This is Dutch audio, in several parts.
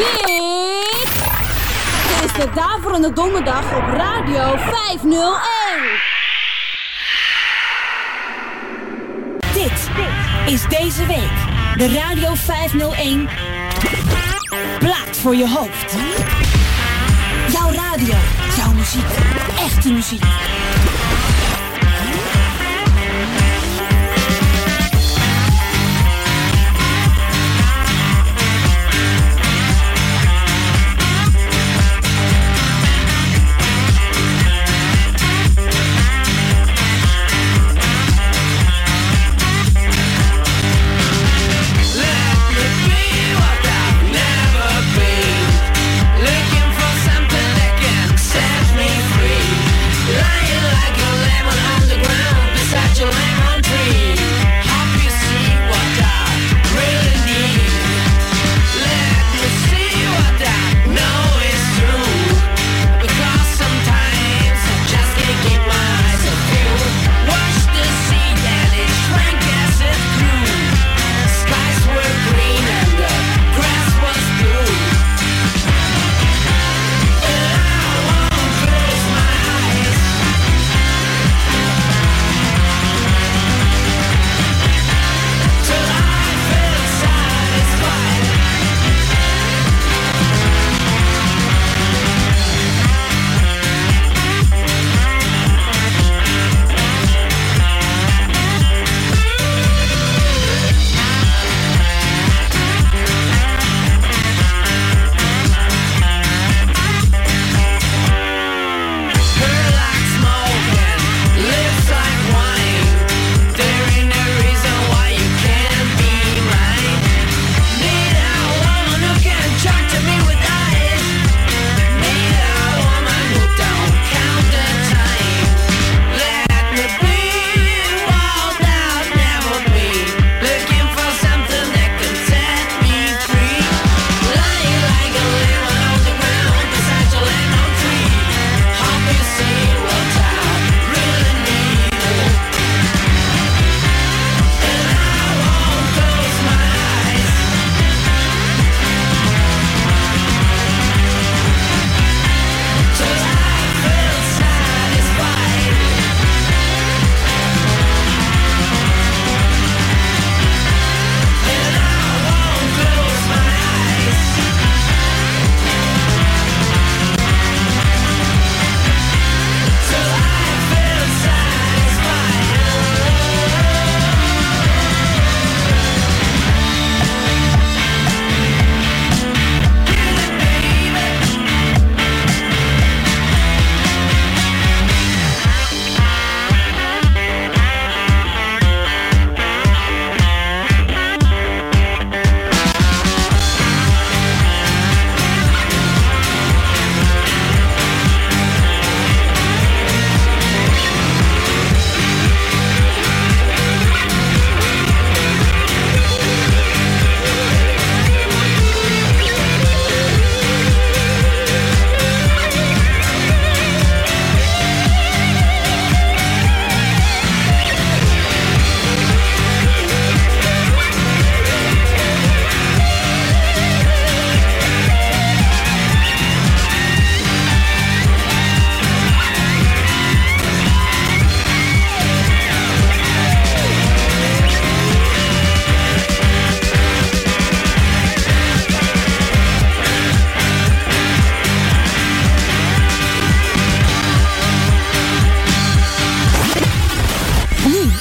Dit is de Daverende Donderdag op Radio 501. Dit is deze week de Radio 501 Plaat voor je hoofd. Jouw radio, jouw muziek, echte muziek.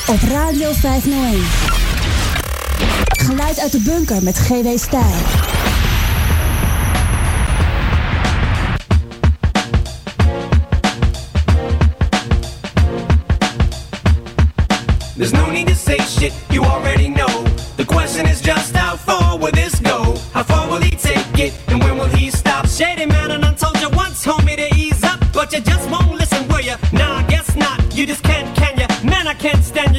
Radio 501. Geluid uit de bunker met GW Stijl. There's no need to say shit, you already know. The question is just how far will this go? How far will he take it, and when will he stop? Shady man, and I told you once, homie, to ease up, but you just won't listen, will ya? Nah, I guess not. You just can't, can ya? Man, I can't stand you. You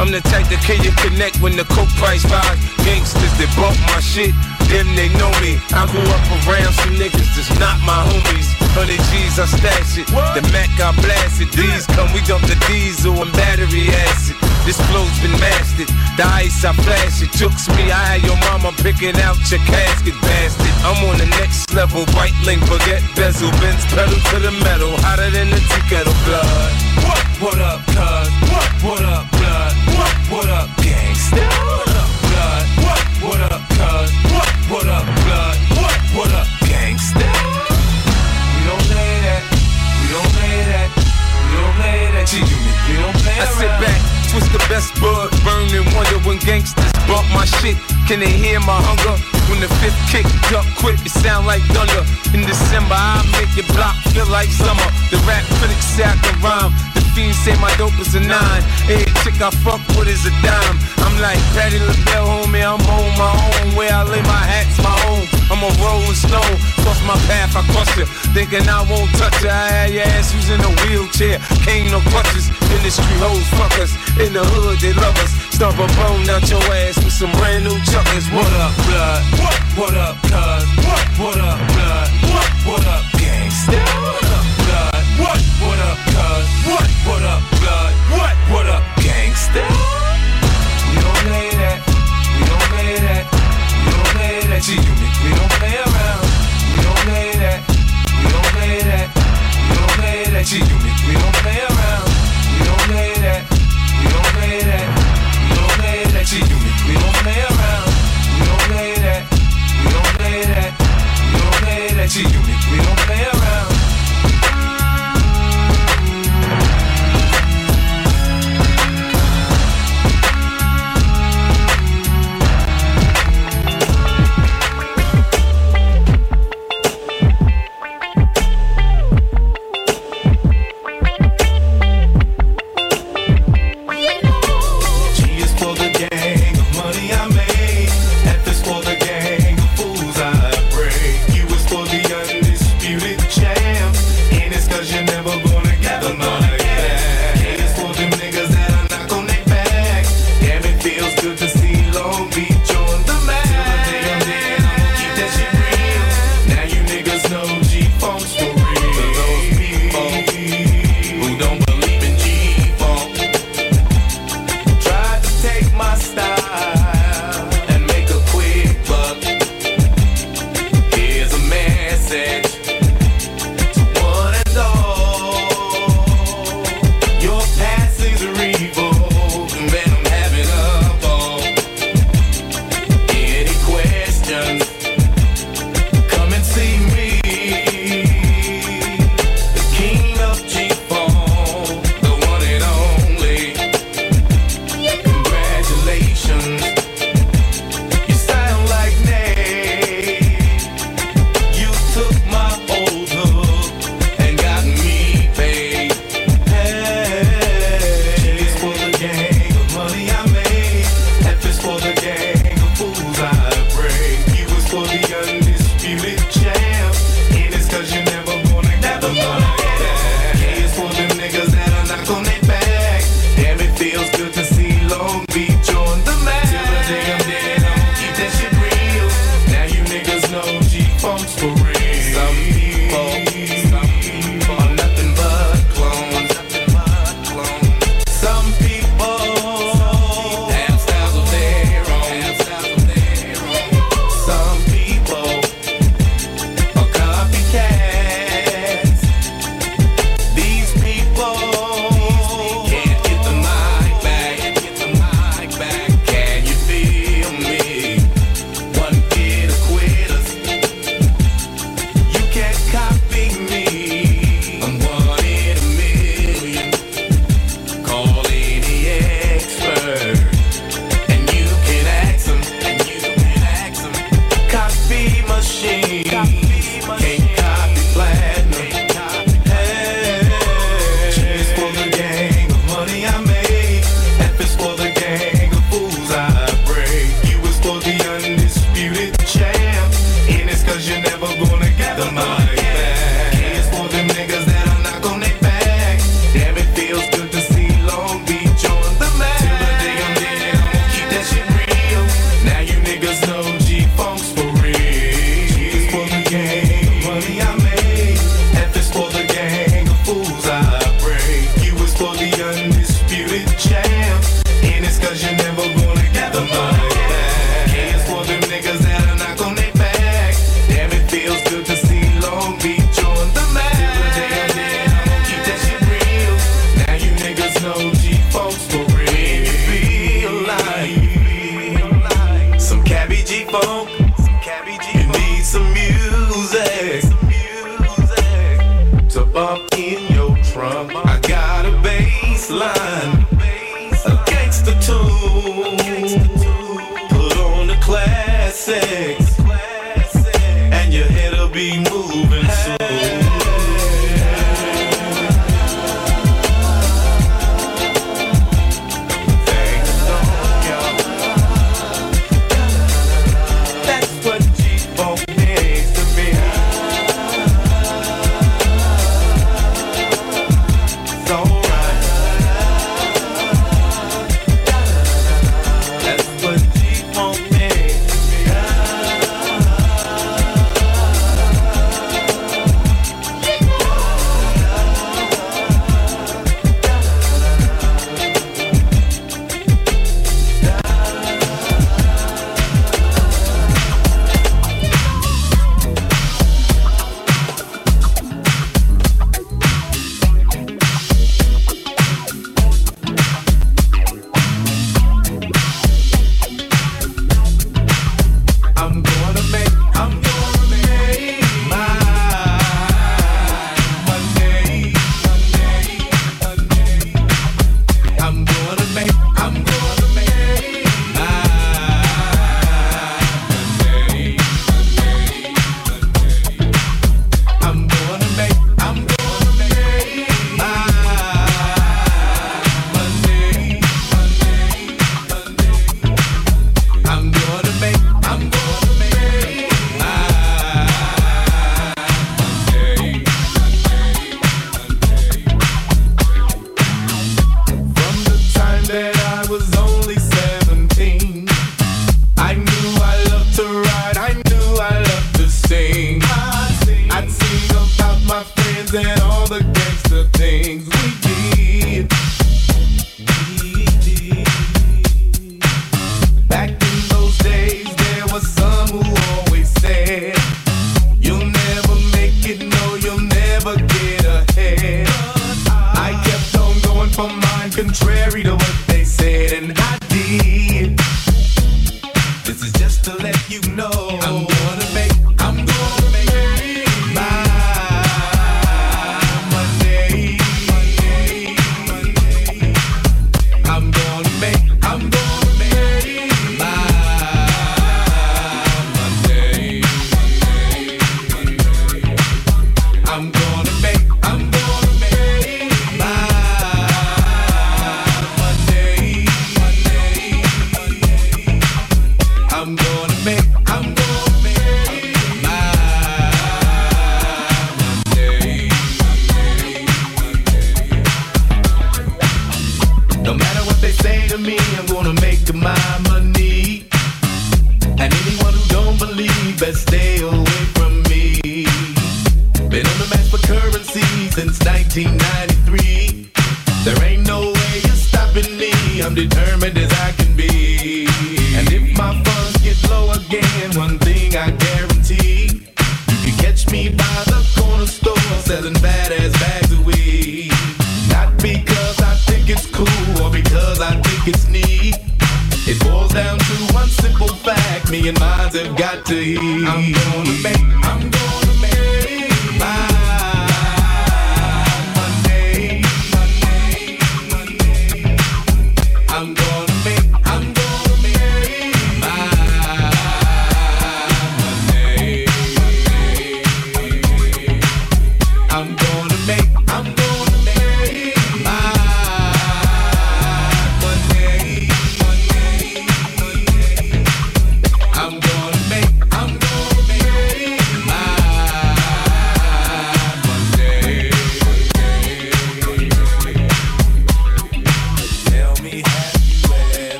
I'm the type that can you connect when the coke price rise. Gangsters that bought my shit, them they know me. I grew up around some niggas that's not my homies. Hundred G's, I stash it. What? The Mac, I blast it. These come, we dump the diesel and battery acid. This flow's been mastered. The ice, I flash it. Took me, I had your mama picking out your casket, bastard. I'm on the next level, right link, forget bezel, Benz pedal to the metal, hotter than the tea of blood. What? What up, cuz? What? What up? What up, gangsta? What up, blood? What? What up, cuz? What? What up, blood? What? What up, gangsta? We don't play that. We don't play that. We don't play that. G-Unit. We don't play that. I sit back, twist the best bud, burn and wonder when gangsta. Bump my shit, can they hear my hunger? When the fifth kick, duck quick, it sound like thunder. In December, I make your block feel like summer. The rap critics say I can rhyme. The fiends say my dope is a nine. Every chick I fuck with is a dime. I'm like Patty LaBelle, homie, I'm on my own. Where I lay my hat's my own. I'm a rolling snow. Cross my path, I cross it. Thinking I won't touch it. I had your ass using a wheelchair. Came no crutches. Industry hoes fuck us. In the hood, they love us. Stomp a bone out your ass with some brand new chuckers. What up, blood? What, what up, cuz? What, what up, blood? What, what up, gangsta? What up, blood? What, what up, cuz? What, what up, blood? What, what up, gangsta? We don't play that. We don't play that. We don't play that. G-Unit. We don't play around. We don't play that. We don't play that. We don't play that. G-Unit. We don't play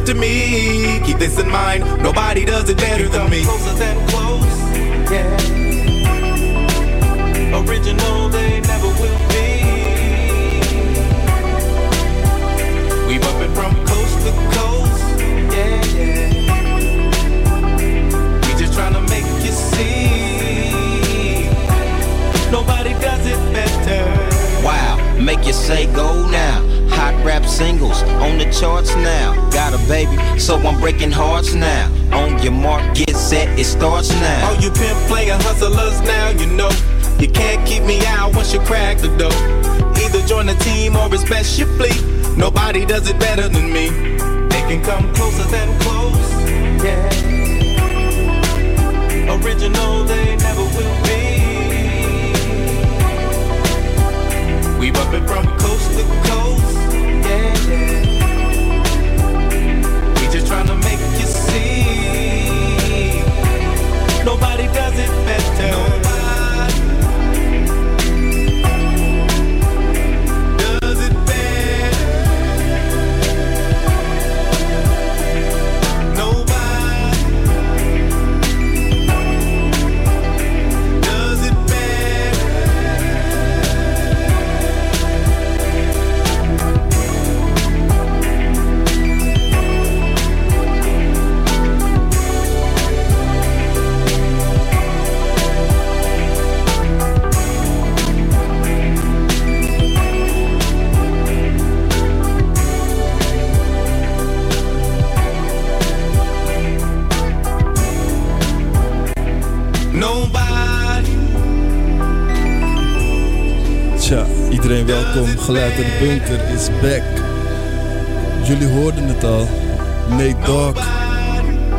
wanna to me, keep this in mind. Nobody does it better than me. Closer than close, yeah. Original, they never will be. We bumpin' from coast to coast. Yeah, yeah. We just tryna make you see. Nobody does it better. Wow, make you say go now. Rap singles on the charts now. Got a baby, so I'm breaking hearts now. On your mark, get set, it starts now. All you pimp player hustlers now, you know. You can't keep me out once you crack the door. Either join the team or it's best you flee. Nobody does it better than me. They can come closer than close. Yeah. Original, they never will be. We bumpin' from coast to coast. Nobody does it better. Nobody welkom. Geluid uit de bunker is back. Jullie hoorden het al. Nate Dogg.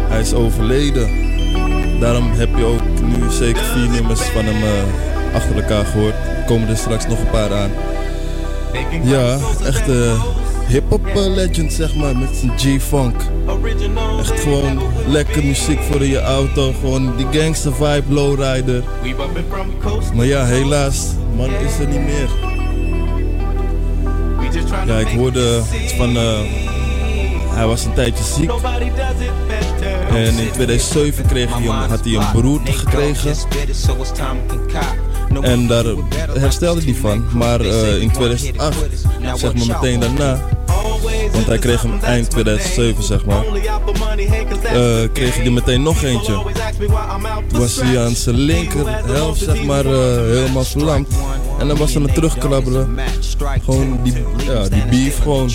Hij is overleden. Daarom heb je ook nu zeker vier nummers van hem eh, achter elkaar gehoord. Er komen er straks nog een paar aan. Ja, echt een hip-hop eh, legend zeg maar met zijn G-funk. Echt gewoon lekker muziek voor in je auto. Gewoon die gangster vibe, lowrider. Maar ja, helaas, man is er niet meer. Ja, ik hoorde van, eh, hij was een tijdje ziek. En in 2007 kreeg hij had hij een beroerte gekregen. En daar herstelde hij van. Maar eh, in 2008, zeg maar meteen daarna, want hij kreeg hem eind 2007 zeg maar, eh, kreeg hij er meteen nog eentje. Was hij aan zijn linker helft zeg maar helemaal verlamd. En dan was hij aan het terugkrabbelen. Gewoon die, ja, die beef gewoon.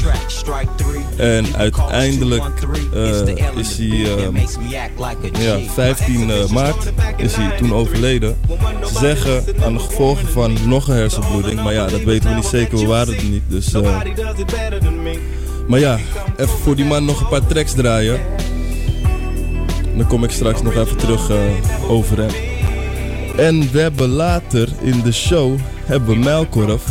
En uiteindelijk eh, is hij, eh, ja, 15 eh, maart is hij toen overleden. Ze zeggen aan de gevolgen van nog een hersenbloeding. Maar ja, dat weten we niet zeker, we waren er niet. Dus, eh, maar ja, even voor die man nog een paar tracks draaien. Dan kom ik straks nog even terug over hem. En we hebben later in de show hebben we Melkorf.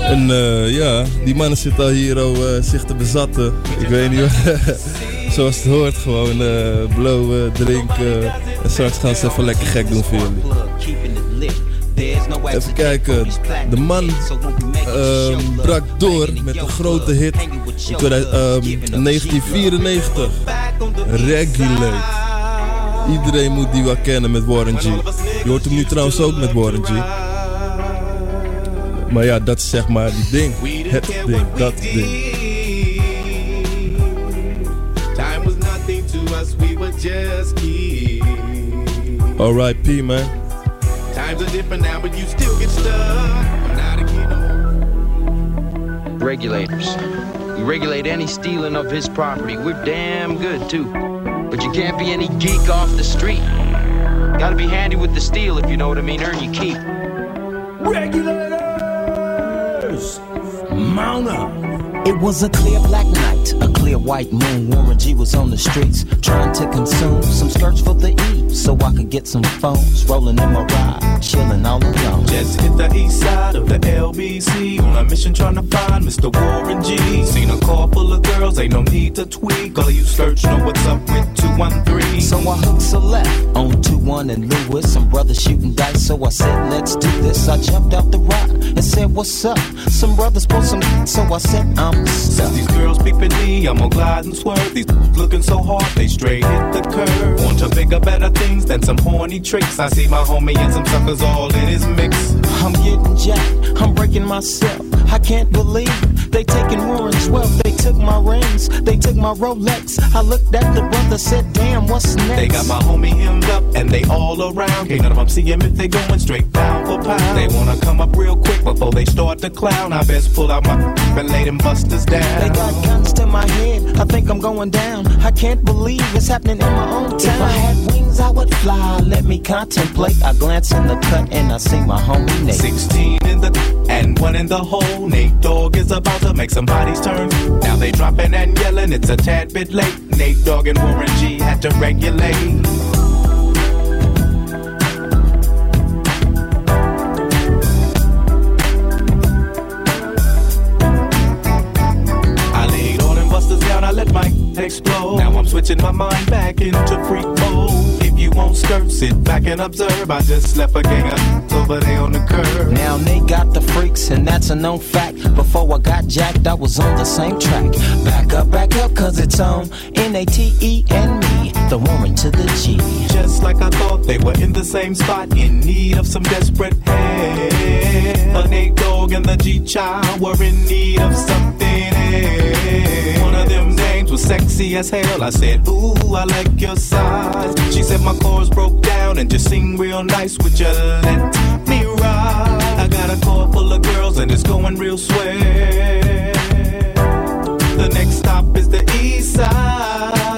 En eh, ja, die mannen zitten al hier al, eh, zich te bezatten. Ik weet niet, zoals het hoort, gewoon eh blowen, drinken. En straks gaan ze even lekker gek doen voor jullie. Even kijken, de man ehm, brak door met een grote hit in 2000, ehm, 1994. Regulate. Iedereen moet die wel kennen met Warren G. Je hoort hem nu trouwens ook met Warren G. Maar ja, dat is zeg maar die ding. Het ding, dat ding. Time was nothing to us, we were just kids. R.I.P. man. Times are different now, but you still get stuck. I'm not a kid regulators. We regulate any stealing of his property. We're damn good too. But you can't be any geek off the street. Gotta be handy with the steel if you know what I mean. Earn your keep. It was a clear black night, a clear white moon. Warren G was on the streets trying to consume some skirts for the E so I could get some phones. Rolling in my ride, chilling all alone. Just hit the east side of the LBC on a mission trying to find Mr. Warren G. Seen a car full of girls, ain't no need to tweak. All you search know what's up with 213. So I hooks a left on 213 21 and Lewis. Some brothers shooting dice, so I said, let's do this. I jumped out the rock and said, what's up? Some brothers pulled some, so I said, I'm stuck. These girls peeping me, I'm gonna glide and swerve. These looking so hard, they straight hit the curve. Want to bigger, better things than some horny tricks. I see my homie and some suckers all in his mix. I'm getting jacked, I'm breaking myself. I can't believe they taking Warren's wealth. They took my rings, they took my Rolex. I looked at the brother, said, damn, what's next? They got my homie hemmed up and they all around. Can't none of them see him if they going straight for pound. They wanna come up real quick before they start to clown. I best pull out my and lay them busters down. They got guns to my head, I think I'm going down. I can't believe it's happening in my own town. If I had wings, I would fly. Let me contemplate. I glance in the cut and I see my homie Nate. 16 in the and one in the hole. Nate Dogg is about to make some bodies turn. Now they dropping and yelling, it's a tad bit late. Nate Dogg and Warren G had to regulate. Explode. Now I'm switching my mind back into freak mode. If you won't skirt, sit back and observe. I just left a gang of over there on the curb. Now they got the freaks, and that's a known fact. Before I got jacked, I was on the same track. Back up, back up, cause it's on N A T E and me, the woman to the G. Just like I thought, they were in the same spot, in need of some desperate help. The Nate Dogg and the G Child were in need of something else. One of them dames was sexy as hell. I said, Ooh, I like your size. She said my chords broke down and just sing real nice. Would you let me ride? I got a car full of girls and it's going real swell. Next stop is the East Side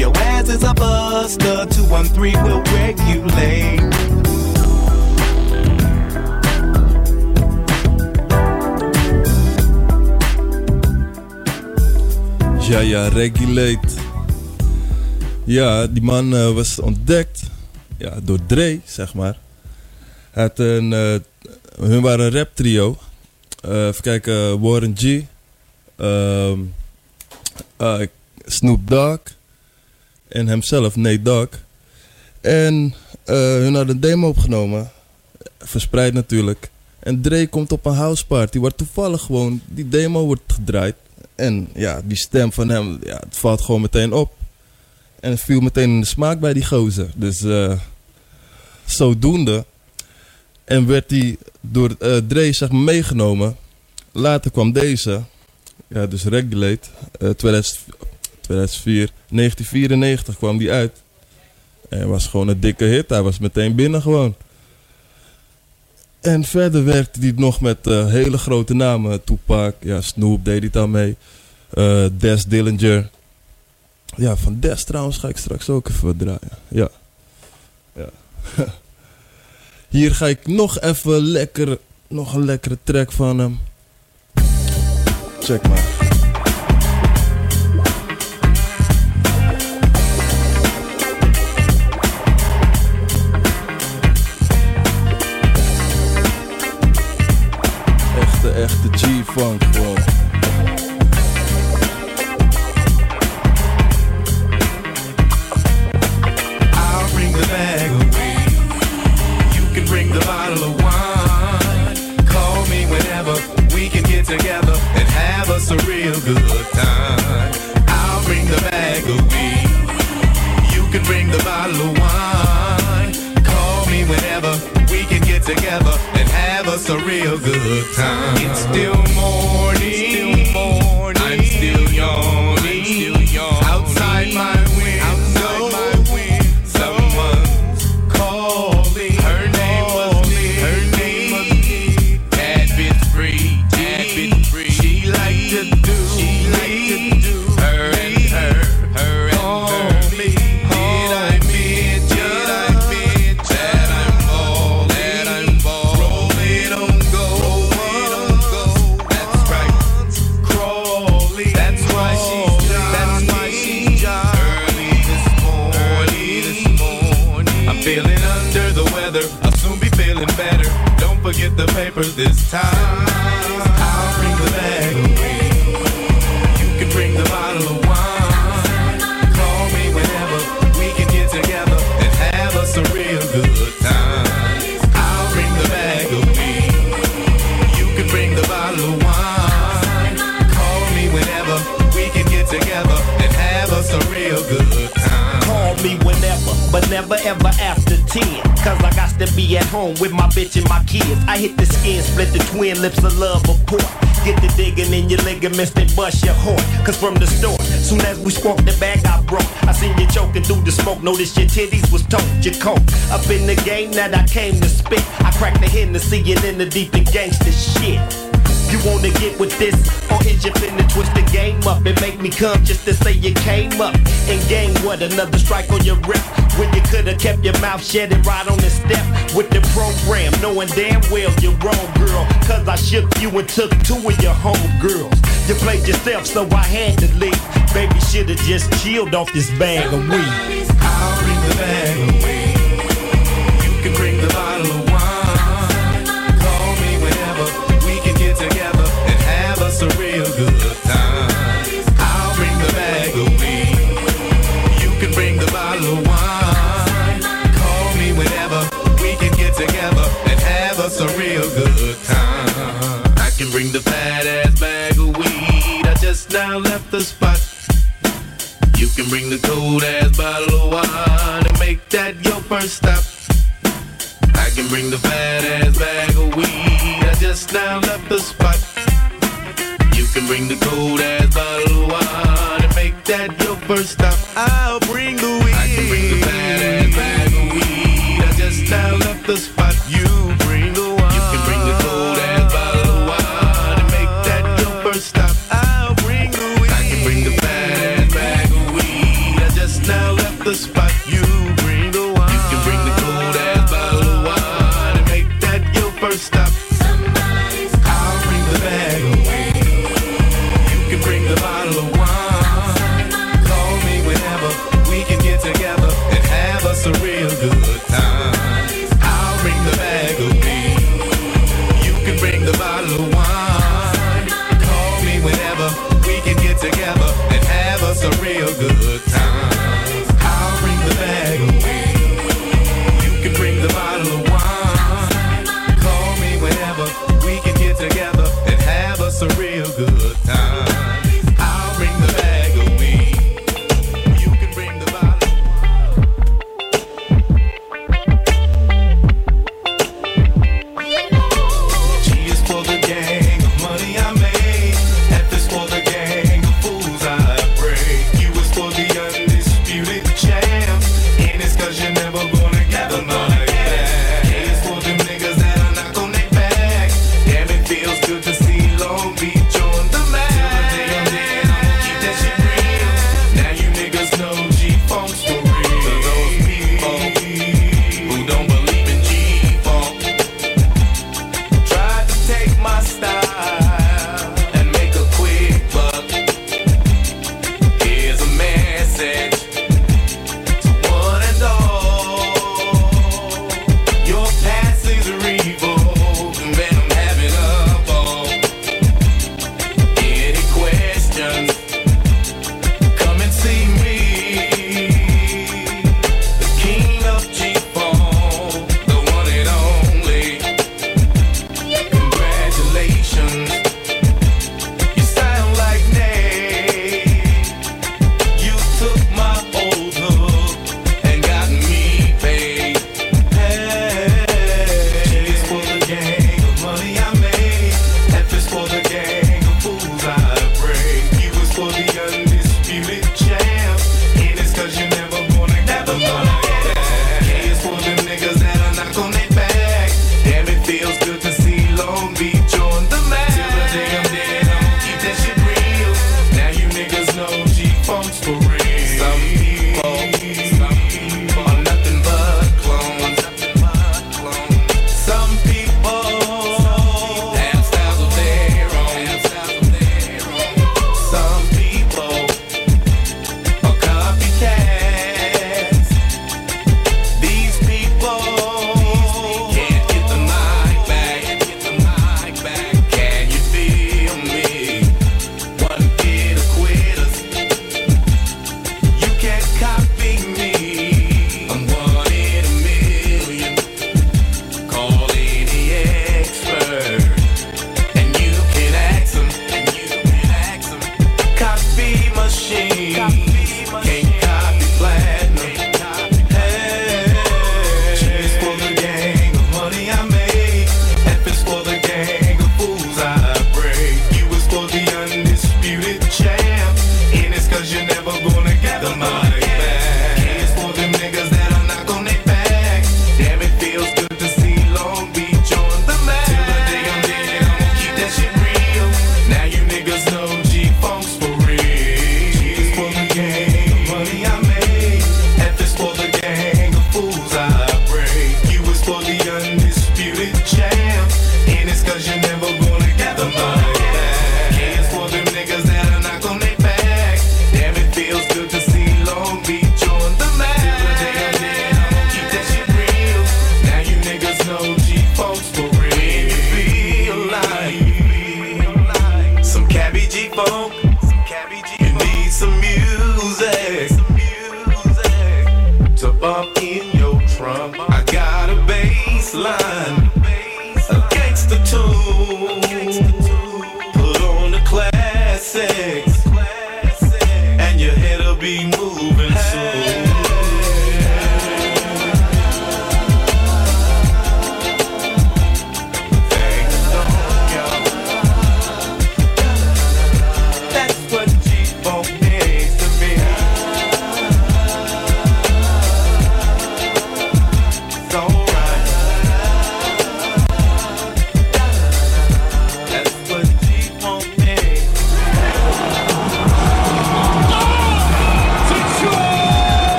Your ass is a buster, 213 will regulate. Ja, ja, regulate. Ja, die man eh, was ontdekt ja, door Dre, zeg maar. Had een, eh, hun waren een rap trio. Eh, even kijken, Warren G. ehm, eh, Snoop Dogg. En hemzelf, Nate Dogg. En eh, hun hadden een demo opgenomen. Verspreid natuurlijk. En Dre komt op een houseparty waar toevallig gewoon die demo wordt gedraaid. En ja, die stem van hem, ja, het valt gewoon meteen op. En het viel meteen in de smaak bij die gozer. Dus eh, zodoende. En werd hij door eh Dre zeg meegenomen. Later kwam deze. Ja, dus Regulate. eh 2000 2004. 1994 kwam die uit. En was gewoon een dikke hit. Hij was meteen binnen gewoon. En verder werkte hij nog met eh, hele grote namen. Tupac, ja, Snoop deed hij dan mee. Eh, Des Dillinger. Ja, van Des trouwens ga ik straks ook even draaien. Ja. ja. Hier ga ik nog even lekker, nog een lekkere track van hem. Check maar. Echte, G-funk gewoon. I'll bring the bag of weed. You can bring the bottle of wine. Call me whenever we can get together and have us a real good time. I'll bring the bag of weed. You can bring the bottle of wine. Call me whenever we together and have us a real good time. It's still at home with my bitch and my kids. I hit the skin, split the twin lips of love apart. Get the digging in your ligaments, then bust your heart. Cause from the start, soon as we spoke, the bag I broke. I seen you choking through the smoke, noticed your titties was tote, your coat. Up in the game that I came to spit. I cracked the Hennessy and in the deep and gangsta shit. You wanna get with this? Or is you finna twist the game up and make me come just to say you came up? And game what? Another strike on your rep? When you could've kept your mouth shut and right on the step with the program, knowing damn well you're wrong, girl. Cause I shook you and took two of your home girls. You played yourself, so I had to leave. Baby should've just chilled off this bag of weed. I'll bring the bag bring the cold ass bottle of wine and make that your first stop. I can bring the fat ass bag of weed. I just now left the spot. You can bring the cold ass bottle of wine and make that your first stop. I'll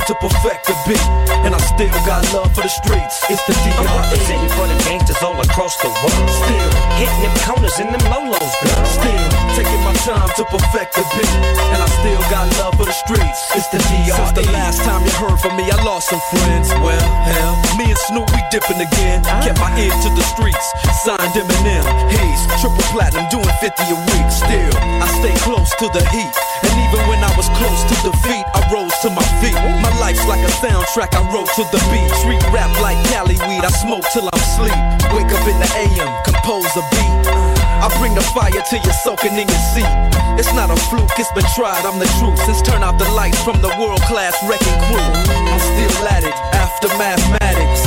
time to perfect the beat. And I still got love for the streets. It's the I'm D.R.E. representing for them gangsters all across the world. Still, hitting them corners in them lolos, girl. Still, taking my time to perfect the beat. And I still got love for the streets. It's the D.R.E. Since the last time you heard from me, I lost some friends. Well, hell, me and Snoop, we dipping again. Kept my ear to the streets. Signed Eminem. He's triple platinum, doing 50 a week. Still, I stay close to the heat. And even when I was close to defeat, I rose to my feet. Life's like a soundtrack, I wrote to the beat. Street rap like Cali weed, I smoke till I'm sleep. Wake up in the AM, compose a beat. I bring the fire till you're soaking in your seat. It's not a fluke, it's been tried, I'm the truth. Since turn out the lights from the world class wrecking crew. I'm still at it, after mathematics.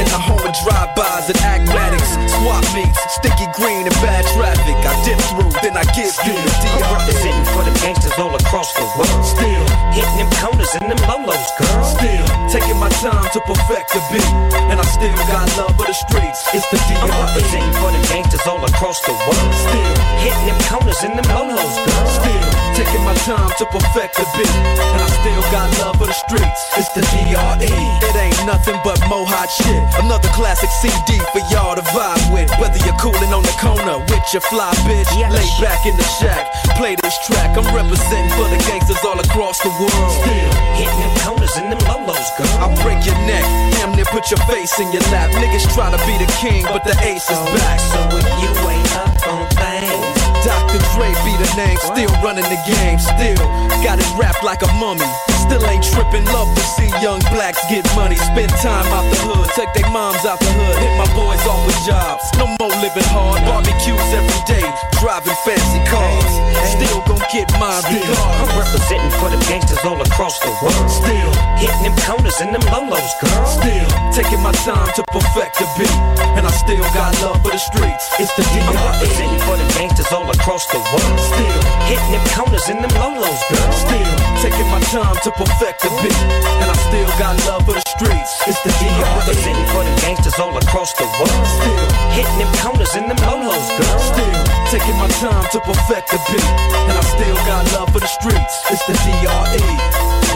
In the home of drive-bys and acmatics. Swap meets, sticky green and bad traffic. I dip through, then I give you the I'm representing for the gangsters all across the world. Still, hitting them corners and them lolos, girl. Still, taking my time to perfect the beat. And I still got love for the streets. It's the I'm DR. representing for them gangsters all across the world. Still, hitting them corners and them lolos, girl. Still, taking my time to perfect the beat. And I still got love for the streets. It's the DRE. It ain't nothing but mohawk shit. Another classic CD for y'all to vibe with. Whether you're cooling on the corner with your fly bitch, lay back in the shack, play this track. I'm representing for the gangsters all across the world. Still, hitting them corners and them lolos, girl. I'll break your neck, damn near put your face in your lap. Niggas try to be the king, but the ace is oh, back. So if you ain't up on things, Dr. Dre be the name, still running the game, still got it wrapped like a mummy. Still ain't tripping, love to see young blacks get money. Spend time out the hood, take their moms out the hood, hit my boys off with jobs. No more living hard, barbecues every day, driving fancy cars. Still gon' get mine I'm representing for them gangsters all across the world. Still, hitting them corners and them lolos, girl. still taking my time to perfect the beat, and I still got love for the streets. It's the I'm representing for them gangsters all across the world. Still, hitting them corners and them lolos, girl. Still taking my time to perfect the beat, and I still got love for the streets. It's the I'm representing for them gangsters all across the world. Still, Hitting them corners and them lolos, girl. still taking my time to perfect the beat, and I still got love for the streets. It's the DRE.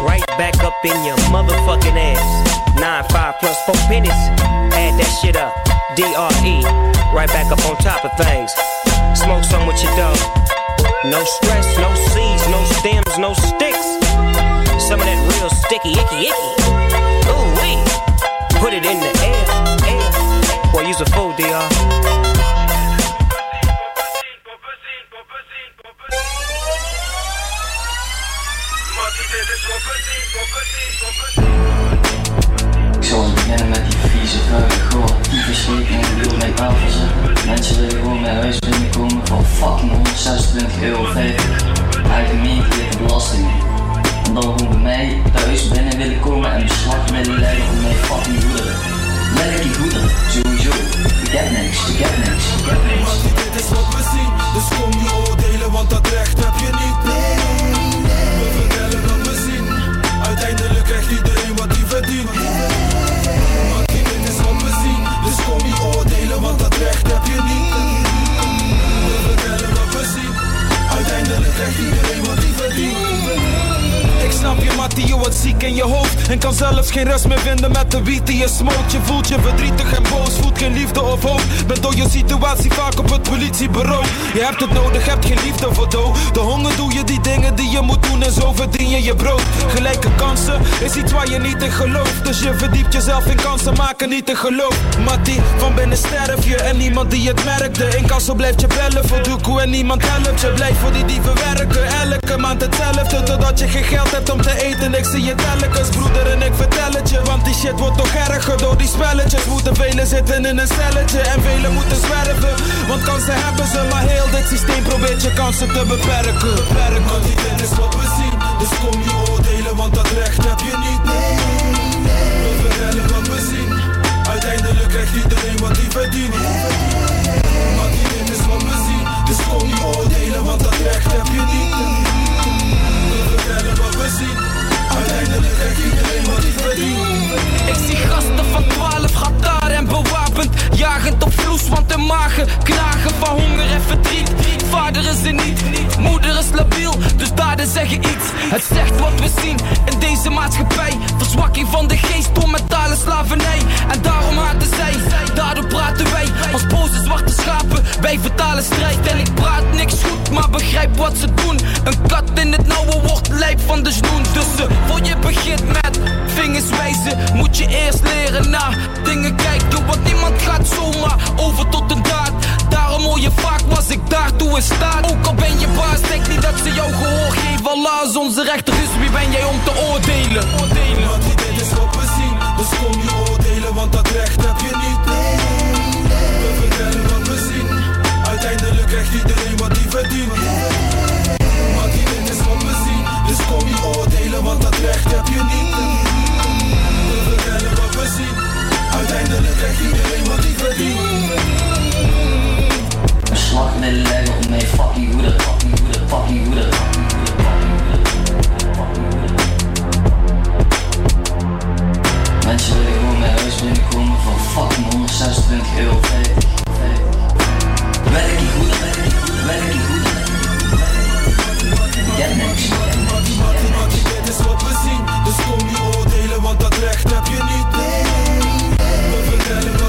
Right back up in your motherfucking ass. Nine five plus four pennies. Add that shit up. D R E. Right back up on top of things. Smoke some with your dog. No stress, no seeds, no stems, no sticks. Some of that real sticky, icky, icky. Ooh, wee. Put it in the air, air. Boy, use a fool, DR. Ik zal eens beginnen met die vieze vuile goor. Die verschrikken en wil mij afverzetten. Mensen willen gewoon mijn huis binnenkomen voor fucking 126,50 euro. Uit de meegelegde belastingen. En dan gewoon bij mij thuis binnen willen komen en beslag willen leggen op mijn fucking goederen. Welke goederen? Sowieso. Ik heb niks, ik heb niks, ik heb niks. Dit is wat we zien, dus kom je oordelen, want dat recht heb je niet. Krijgt iedereen wat hij verdient. Want dit is wat we zien, dus kom je oordelen, want dat recht heb je niet. We vertellen wat we zien, uiteindelijk krijgt iedereen wat hij verdient. Snap je, Mattie, wordt ziek in je hoofd. En kan zelfs geen rust meer vinden met de wiet die je smookt. Je voelt je verdrietig en boos, voelt geen liefde of hoop. Bent door je situatie vaak op het politiebureau. Je hebt het nodig, hebt geen liefde voor dood. De honger doe je die dingen die je moet doen en zo verdien je je brood. Gelijke kansen is iets waar je niet in gelooft. Dus je verdiept jezelf in kansen maken, niet in geloof. Mattie, van binnen sterf je en niemand die het merkte. In kassen blijft je bellen voor doekoe en niemand helpt je. Blijf voor die dieven werken, elke maand hetzelfde. Totdat je geen geld hebt om te eten. Ik zie je telkens, broeder, en ik vertel het je. Want die shit wordt nog erger door die spelletjes. Moeten velen zitten in een celletje en velen moeten zwerven. Want kansen hebben ze, maar heel dit systeem probeert je kansen te beperken. beperken. Want dit is wat we zien, dus kom je oordelen, want dat recht heb je niet. We vertellen wat we zien, uiteindelijk krijgt iedereen wat hij verdient. Want dit is wat we zien, dus kom je oordelen, want dat recht heb je niet. We vertellen wat we zien, Ik zie gasten van 12 gaat daar en bewapend Jagend op vloes, want hun magen knagen van honger en verdriet. Vader is er niet, moeder is labiel, dus daden zeggen iets. Het zegt wat we zien in deze maatschappij. Verzwakking van de geest door mentale slavernij. En daarom haten zij, daardoor praten wij. Als boze zwarte schapen, wij vertalen strijd. En ik praat niks goed, maar begrijp wat ze doen. Een kat in het nauwe wordt lijp van de snoen. Dus voor je begint met vingers wijzen Moet je eerst leren naar dingen kijken Want niemand gaat zomaar over tot een daad Daarom hoor je vaak was ik daartoe in staat Ook al ben je baas, denk niet dat ze jou gehoor geven Allah is onze rechter, dus wie ben jij om te oordelen? Want dit is wat we zien, dus kom je oordelen, want dat recht heb je niet. We vertellen wat we zien, uiteindelijk krijgt iedereen wat hij verdient. Dus kom je oordelen, want dat recht heb je niet. We vertellen wat we zien, uiteindelijk krijgt iedereen wat hij verdient. Beslag willen leggen op mijn fucking goederen, fucking goederen, fucking goederen. Mensen willen gewoon mijn huis binnenkomen voor fucking 126 euro. Welke goederen, welke goederen. Ik want.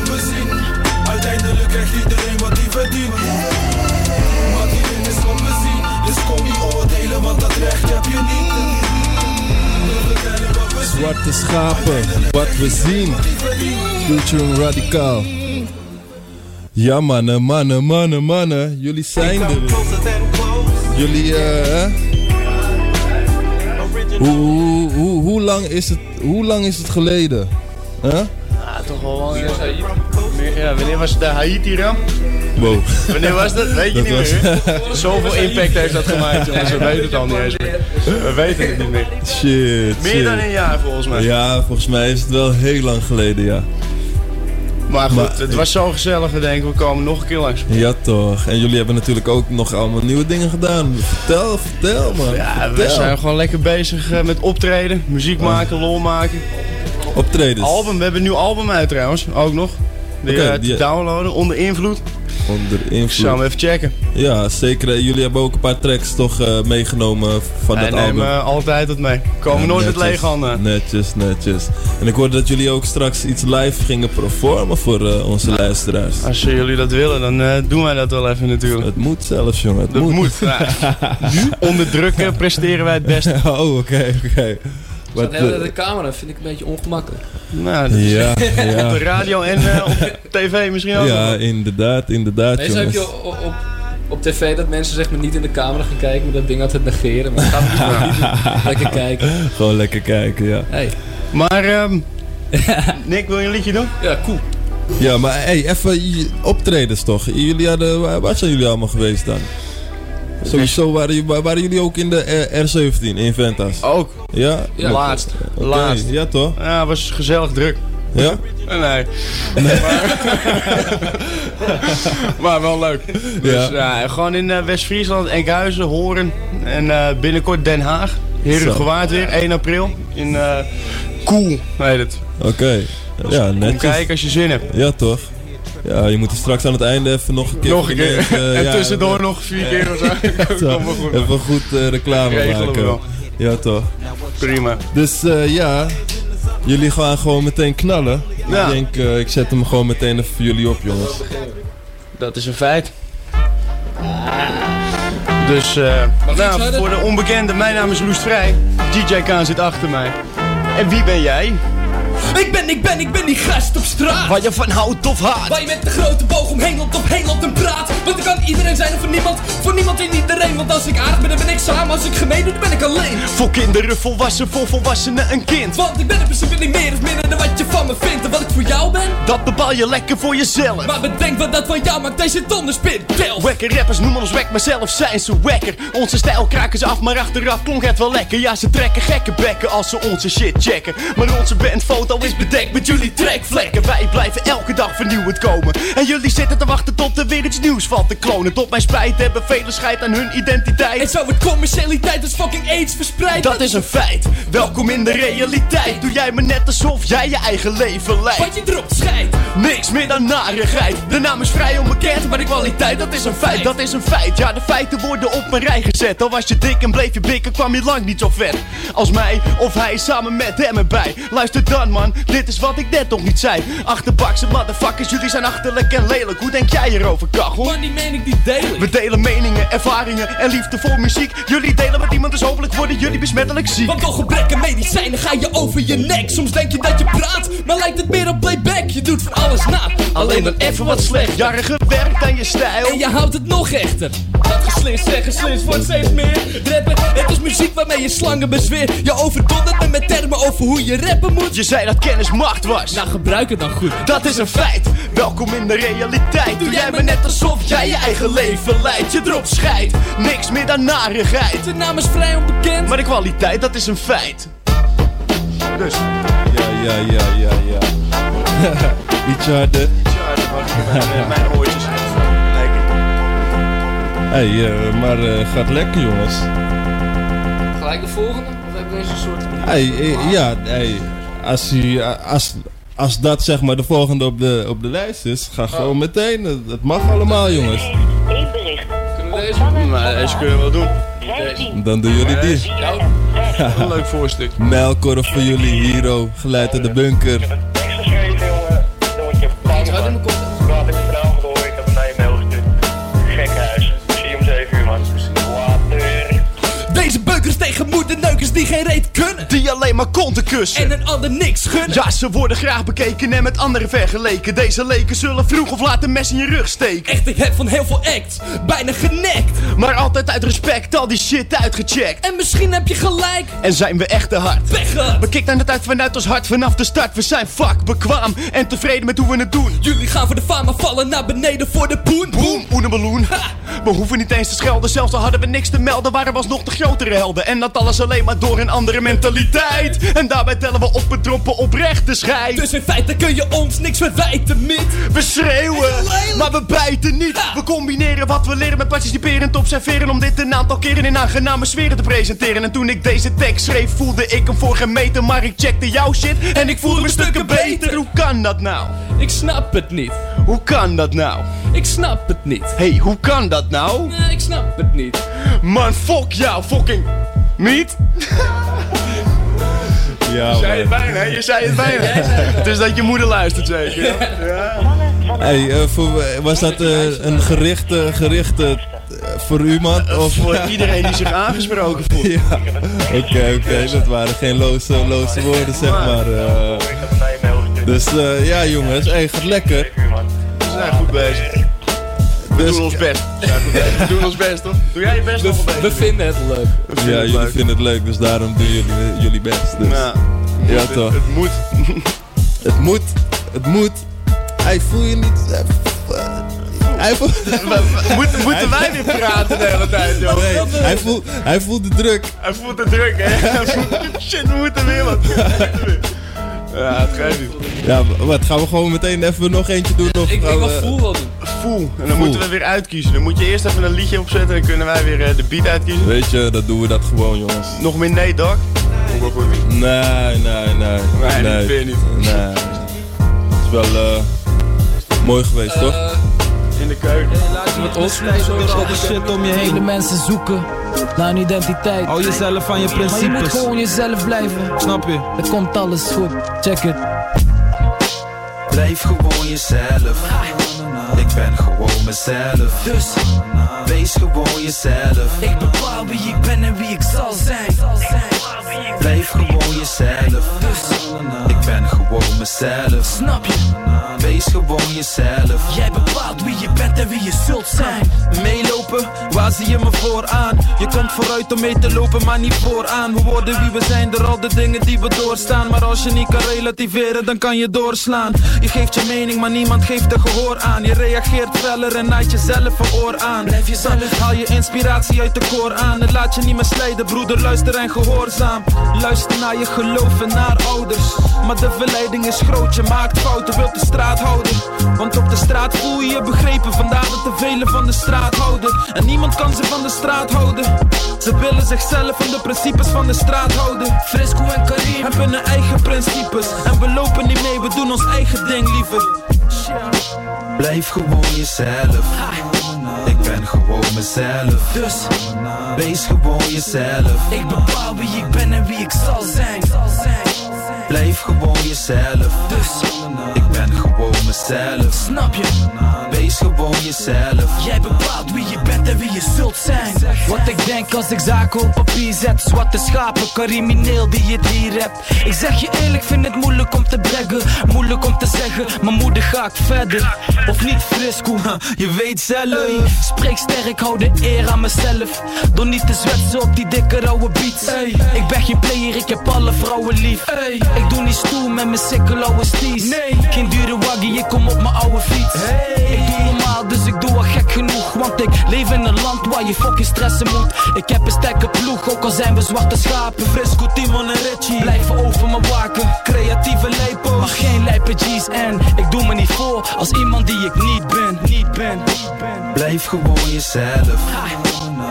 We uiteindelijk krijgt iedereen wat hij verdient. Is wat we zien, dus kom oordelen, want dat recht heb je niet. Zwarte schapen, wat we zien. Featuring Radicaal. Ja mannen, mannen, mannen, mannen. Jullie zijn er. Jullie, eh? Hoe, hoe, hoe, lang is het, hoe lang is het geleden? Huh? Ja, toch wel lang. Ja, wanneer was de Haiti-ramp? Wow. Wanneer was dat? Weet je Dat niet was- meer. Zoveel impact heeft dat gemaakt, jongens. We weten het al niet eens meer. We weten het niet meer. Shit. Meer shit. dan een jaar volgens mij. Ja, volgens mij is het wel heel lang geleden, ja. Maar goed, Maar- het was zo gezellig. We denken, we komen nog een keer langs. Ja toch. En jullie hebben natuurlijk ook nog allemaal nieuwe dingen gedaan. Vertel, vertel man. Ja, we zijn gewoon lekker bezig eh, met optreden, muziek maken, lol maken. Optredens. Album, we hebben een nieuw album uit trouwens, ook nog. Die, Oké, eh, die- downloaden, onder invloed. Onder invloed. Ik zou hem even checken. Ja, zeker. Eh, Jullie hebben ook een paar tracks toch eh, meegenomen van Wij dat album. nemen altijd het mee. Komen Ja, nooit met lege handen. Netjes, netjes. En ik hoorde dat jullie ook straks iets live gingen performen voor eh, onze luisteraars. Als jullie dat willen, dan doen wij dat wel even natuurlijk. Het moet zelfs, jongen. Het Dat moet. moet. ja. Onder presteren wij het beste. oh, oké, oké. Wat, hele eh, de camera vind ik een beetje ongemakkelijk. Nou, dat is Ja, ja. op de radio en eh, op tv misschien ook. Ja, inderdaad, inderdaad, Meestal heb je op, op, op tv dat mensen zeg maar niet in de camera gaan kijken, maar dat ding altijd negeren. Maar dat gaat niet. Lekker kijken. Gewoon lekker kijken, ja. Hey. Maar, ehm Nick, wil je een liedje doen? Ja, cool. Ja, maar hey, even optredens toch? Jullie hadden, waar zijn jullie allemaal geweest dan? Sowieso waren, jullie- waren jullie ook in de eh, R17 in Ventas? Ook. Ja? Ja. Laatst. Laatst. Ja, toch? Ja, was gezellig druk. Ja? Nee. Maar, maar wel leuk. Dus Ja. ja, gewoon in eh, West-Friesland, Enkhuizen, Horen en eh, binnenkort Den Haag. Herengewaard weer, 1 april. In eh Cool heet het. Oké. Ja, Kom netjes. kijken als je zin hebt. Ja, toch? Ja, je moet er straks aan het einde even nog een keer... Nog een keer. ineens, eh, en ja, tussendoor nog vier keer of zo. Goed. Even goed eh, reclame Regelen maken. Ja, toch? Prima. Dus eh, ja, jullie gaan gewoon meteen knallen. Ja. Ik denk, eh, ik zet hem gewoon meteen even voor jullie op, jongens. Dat is een feit. Dus, eh nou, voor de onbekende, mijn naam is Loes Vrij. DJ Kaan zit achter mij. En wie ben jij? Ik ben, ik ben, ik ben die gast op straat. Waar je van houdt of haat. Waar je met de grote boog omheen loopt, omheen loopt en praat. Want ik kan iedereen zijn of voor niemand, voor niemand en iedereen. Want als ik aardig ben, dan ben ik samen. Als ik gemeen doe, dan ben ik alleen. Voor kinderen volwassen, voor volwassenen een kind. Want ik ben in principe niet meer of minder dan wat je van me vindt. En wat ik voor jou ben, Dat bepaal je lekker voor jezelf. maar bedenk wat dat van jou maakt deze donderspit. Delf. Wekker rappers noemen ons wek, maar zelf zijn ze wekker. Onze stijl kraken ze af, maar achteraf klonk het wel lekker. Ja, ze trekken gekke bekken als ze onze shit checken. Maar onze bandfoto is bedekt met jullie trekvlekken. Wij blijven elke dag vernieuwend komen. En jullie zitten te wachten tot er weer iets nieuws valt te klonen. Tot mijn spijt hebben velen scheid aan hun identiteit. En zo wordt commercialiteit als fucking aids verspreid. Dat is een feit. Welkom in de realiteit. Doe jij me net alsof jij je eigen leven leidt. Wat je erop scheidt. Niks meer dan narigheid. De naam is vrij onbekend, maar de kwaliteit, dat is een feit. Dat is een feit. Ja, de feiten worden op een rij gezet. Al was je dik en bleef je bikken, kwam je lang niet zo vet. Als mij of hij samen met hem erbij. Luister dan, man, dit is wat ik net nog niet zei. Achterbakse motherfuckers, jullie zijn achterlijk en lelijk. Hoe denk jij erover, kachel? Man, die mening die deel ik. We delen meningen, ervaringen en liefde voor muziek. Jullie delen met iemand, dus hopelijk worden jullie besmettelijk ziek. Want door gebrek aan medicijnen ga je over je nek. Soms denk je dat je praat, maar lijkt het meer op playback. Je doet van alles na, alleen dan even wat slecht. Jaren gewerkt aan je stijl. En je houdt het nog echter. Dat geslist en geslist wordt steeds meer. Rappen, het is muziek waarmee je slangen bezweert. Je overdondert me met termen over hoe je rappen moet. Je zei dat kennis macht was. Nou, gebruik het dan goed. Dat is een feit. Welkom in de realiteit. Doe jij me net alsof jij je eigen leven leidt. Je erop scheidt. Niks meer dan narigheid. De naam is vrij onbekend. Maar de kwaliteit, dat is een feit. Dus. Ja, ja, ja, ja, ja. Iets harder. Mijn, mijn oortjes. Hey, eh, maar eh, gaat lekker, jongens. Gelijk de volgende? Of hebben we een soort... Hey, eh, ja, hey, als, u, als, als dat zeg maar de volgende op de, op de lijst is, ga gewoon meteen. Het, mag allemaal, jongens. Kunnen we deze? Maar deze kunnen we wel doen. Dan doen jullie die. Een leuk voorstuk. Melkorf voor jullie, Hero, geluid uit de bunker. Iets harder in mijn kop. Laat ik vanavond horen, ik heb een e-mail gestuurd. Gekhuis. Zie je om 7 uur, man. Later. Deze beukers tegen moederneukers die geen. Die alleen maar konten kussen. En een ander niks gunnen. Ja, ze worden graag bekeken en met anderen vergeleken. Deze leken zullen vroeg of laat een mes in je rug steken. Echt, ik heb van heel veel acts bijna genekt. Maar altijd uit respect al die shit uitgecheckt. En misschien heb je gelijk. En zijn we echt te hard. Weg gehad. We kicken het uit vanuit ons hart vanaf de start. We zijn fuck bekwaam en tevreden met hoe we het doen. Jullie gaan voor de fama vallen naar beneden voor de poen. Boom, oenebeloen. We hoeven niet eens te schelden, zelfs al hadden we niks te melden. Waren we alsnog de grotere helden. En dat alles alleen maar door een andere mentaliteit. En daarbij tellen we op het droppen oprechte scheid. Dus in feite kun je ons niks verwijten, mit. We schreeuwen, maar we bijten niet. We combineren wat we leren met participerend observeren. Om dit een aantal keren in aangename sferen te presenteren. En toen ik deze tekst schreef, voelde ik hem voor geen meter. Maar ik checkte jouw shit en ik voelde me stukken beter. Hoe kan dat nou? Ik snap het niet. Hoe kan dat nou? Ik snap het niet. hey, hoe kan dat nou? Nee, ik snap het niet. Man, fuck jou, fucking meat. Ja, Je zei het bijna, hè? je zei het bijna. Het is dat je moeder luistert zeker. Ja. Hey, eh, voor, was dat eh, een gericht, eh, gericht eh, voor u, man? Of Voor iedereen die zich aangesproken voelt. ja. Oké, oké, dat waren geen loze, loze woorden, zeg maar. eh. dus eh, ja, jongens, hey, gaat lekker. We zijn goed bezig. We doen ons best. We doen ons best, toch? Doe jij je best nog wel We vinden het leuk. Ja, jullie vinden het leuk, dus daarom doen jullie jullie best. Dus. Ja. Ja, Het- toch? Het moet. Het moet, het moet. Hij voel je niet. eh, eh, Hij voelt. Moeten, moeten wij weer praten de hele tijd, joh? Nee, hij voelt, hij voelt de druk. Hij voelt de druk, hè? Hij voelt- Shit, we moeten weer wat. Ja, het geeft niet. Ja, wat gaan we gewoon meteen even nog eentje doen? Of Ik, we- voel wel doen. Voel. En dan Voel. moeten we weer uitkiezen. Dan moet je eerst even een liedje opzetten. Dan kunnen wij weer eh, de beat uitkiezen. Weet je, dat doen we dat gewoon, jongens. Nog meer nee, Doc? Wel goed. Nee, nee, nee. Nee, dat vind je niet. Nee. Het is wel eh, mooi geweest, toch? In de keuken. laat je wat ons door al de shit om je heen. Vele mensen zoeken naar een identiteit. Hou jezelf van je Maar je moet principes. gewoon jezelf blijven. Snap je? Er komt alles goed. Check it. Blijf gewoon jezelf. Ik ben gewoon mezelf. Dus Wees gewoon jezelf. ik bepaal wie ik ben en wie ik zal zijn. Blijf gewoon jezelf. Dus Ik ben gewoon mezelf. snap je? Wees gewoon jezelf. Jij bepaalt wie je bent en wie je zult zijn. Meelopen, waar zie je me vooraan? Je komt vooruit om mee te lopen, maar niet vooraan. We worden wie we zijn door al de dingen die we doorstaan. Maar als je niet kan relativeren, dan kan je doorslaan. Je geeft je mening, maar niemand geeft er gehoor aan. Je reageert feller en naait jezelf een oor aan. Blijf jezelf. Haal je inspiratie uit de Koran. Het laat je niet meer slijden, broeder. Luister en gehoorzaam. Luister naar je geloof en naar ouders. Maar de verleiding is groot, je maakt fouten, wilt de straat houden. Want op de straat voel je je begrepen. Vandaar dat de velen van de straat houden. En niemand kan ze van de straat houden. Ze willen zichzelf en de principes van de straat houden. Fresco en Karim. Hebben hun eigen principes. En we lopen niet mee, we doen ons eigen ding liever. Blijf gewoon jezelf. Ik ben gewoon mezelf. Dus Wees gewoon jezelf. ik bepaal wie ik ben en wie ik zal zijn. Blijf gewoon jezelf. Dus Ik ben gewoon mezelf. snap je? Wees gewoon jezelf. Jij bepaalt wie je bent en wie je zult zijn. Wat ik denk als ik zaken op papier zet. Zwarte schapen, crimineel die het hier hebt. Ik zeg je eerlijk, vind het moeilijk om te breggen. Moeilijk om te zeggen, mijn moeder ga ik verder. Of niet frisco, je weet zelf. Spreek sterk, hou de eer aan mezelf. Door niet te zwetsen op die dikke rauwe beats. Ik ben geen player, ik heb alle vrouwen lief. Ik doe niet stoel met mijn sikke lauwe steez. Geen dure waggie, ik kom op mijn oude fiets. Ik doe normaal, dus ik doe al gek genoeg. Want ik leef in een land waar je fucking stressen moet. Ik heb een sterke ploeg, ook al zijn we zwarte schapen. Fresco, Timon en Richie. Blijven over me waken. Creatieve lijpos. Maar geen lijpe G's en ik doe me niet voor als iemand die ik niet ben. Niet ben. Blijf gewoon jezelf.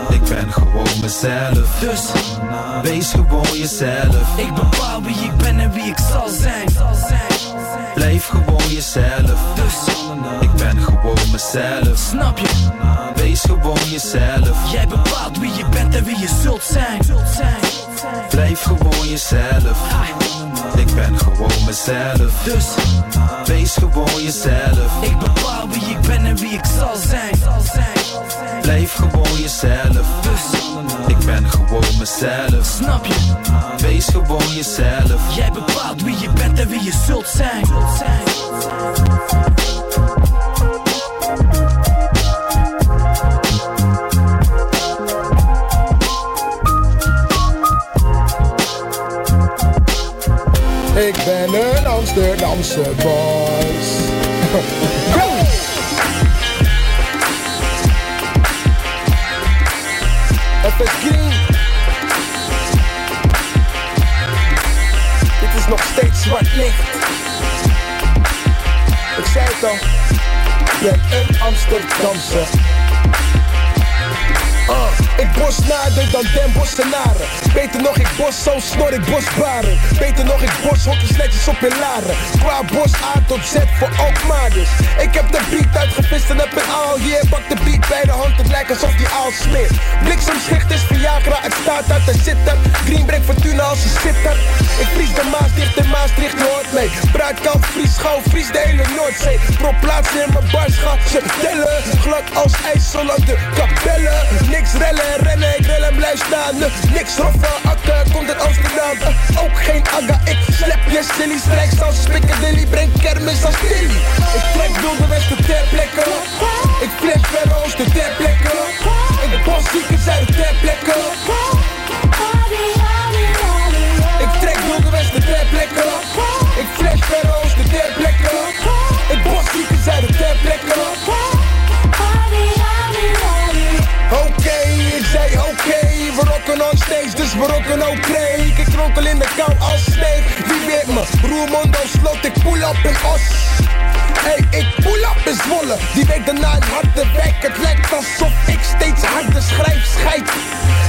Ik ben gewoon mezelf. Dus Wees gewoon jezelf. ik bepaal wie ik ben en wie ik zal zijn. Blijf gewoon jezelf. Dus Ik ben gewoon mezelf. snap je? Wees gewoon jezelf. Jij bepaalt wie je bent en wie je zult zijn. Blijf gewoon jezelf. Ik ben gewoon mezelf. Dus Wees gewoon jezelf. ik bepaal wie ik ben en wie ik zal zijn. Blijf gewoon jezelf. Dus Ik ben gewoon mezelf. snap je? Wees gewoon jezelf. Jij bepaalt wie je bent en wie je zult zijn. Ik ben een Amsterdamse boys. Dit is nog steeds zwart licht. Ik zei het al. Ben een Amsterdamse. Ah, Ik bos nader dan den bossenaren. Beter nog, ik bos zo snor, ik bos baren. Beter nog, ik bos hokjes netjes op je laren. Qua bos A tot Z voor ook maanders. Ik heb de beat uitgevist en heb een aal hier. Pak de beat bij de hand, het lijkt alsof die aal smeert. Bliksemschicht is Viagra, het staat uit de zitter. Green break Fortuna als een sitter. Ik vries de Maas dicht in Maastricht, je hoort mee. Koud, vries schouw, vries de hele Noordzee. Pro plaatsen in mijn bars, gaat ze tellen. Glad als ijs, zolang de kapellen. Niks rellen, rennen, ik rel en blijf staan. Niks roffen, akker, komt uit Amsterdam. Ook geen aga, ik slep je silly. Strijk als Piccadilly, breng kermis als Tilly. Ik trek wilde westen ter plekke. Ik flash verder ter plekke. Ik bos ziekens uit de ter plekke. Ik trek wilde westen ter plekke. Ik flash verder oosten ter plekke. Ik bos ziekens uit de ter plekke. On dus we rocken ook kreeg. Ik kronkel in de kou als sneeuw, wie weet me? Roermond slot, ik pull up in Os. Hey, ik pull up in Zwolle, die week daarna een harde werk. Het lijkt alsof ik steeds harder schrijf, scheid.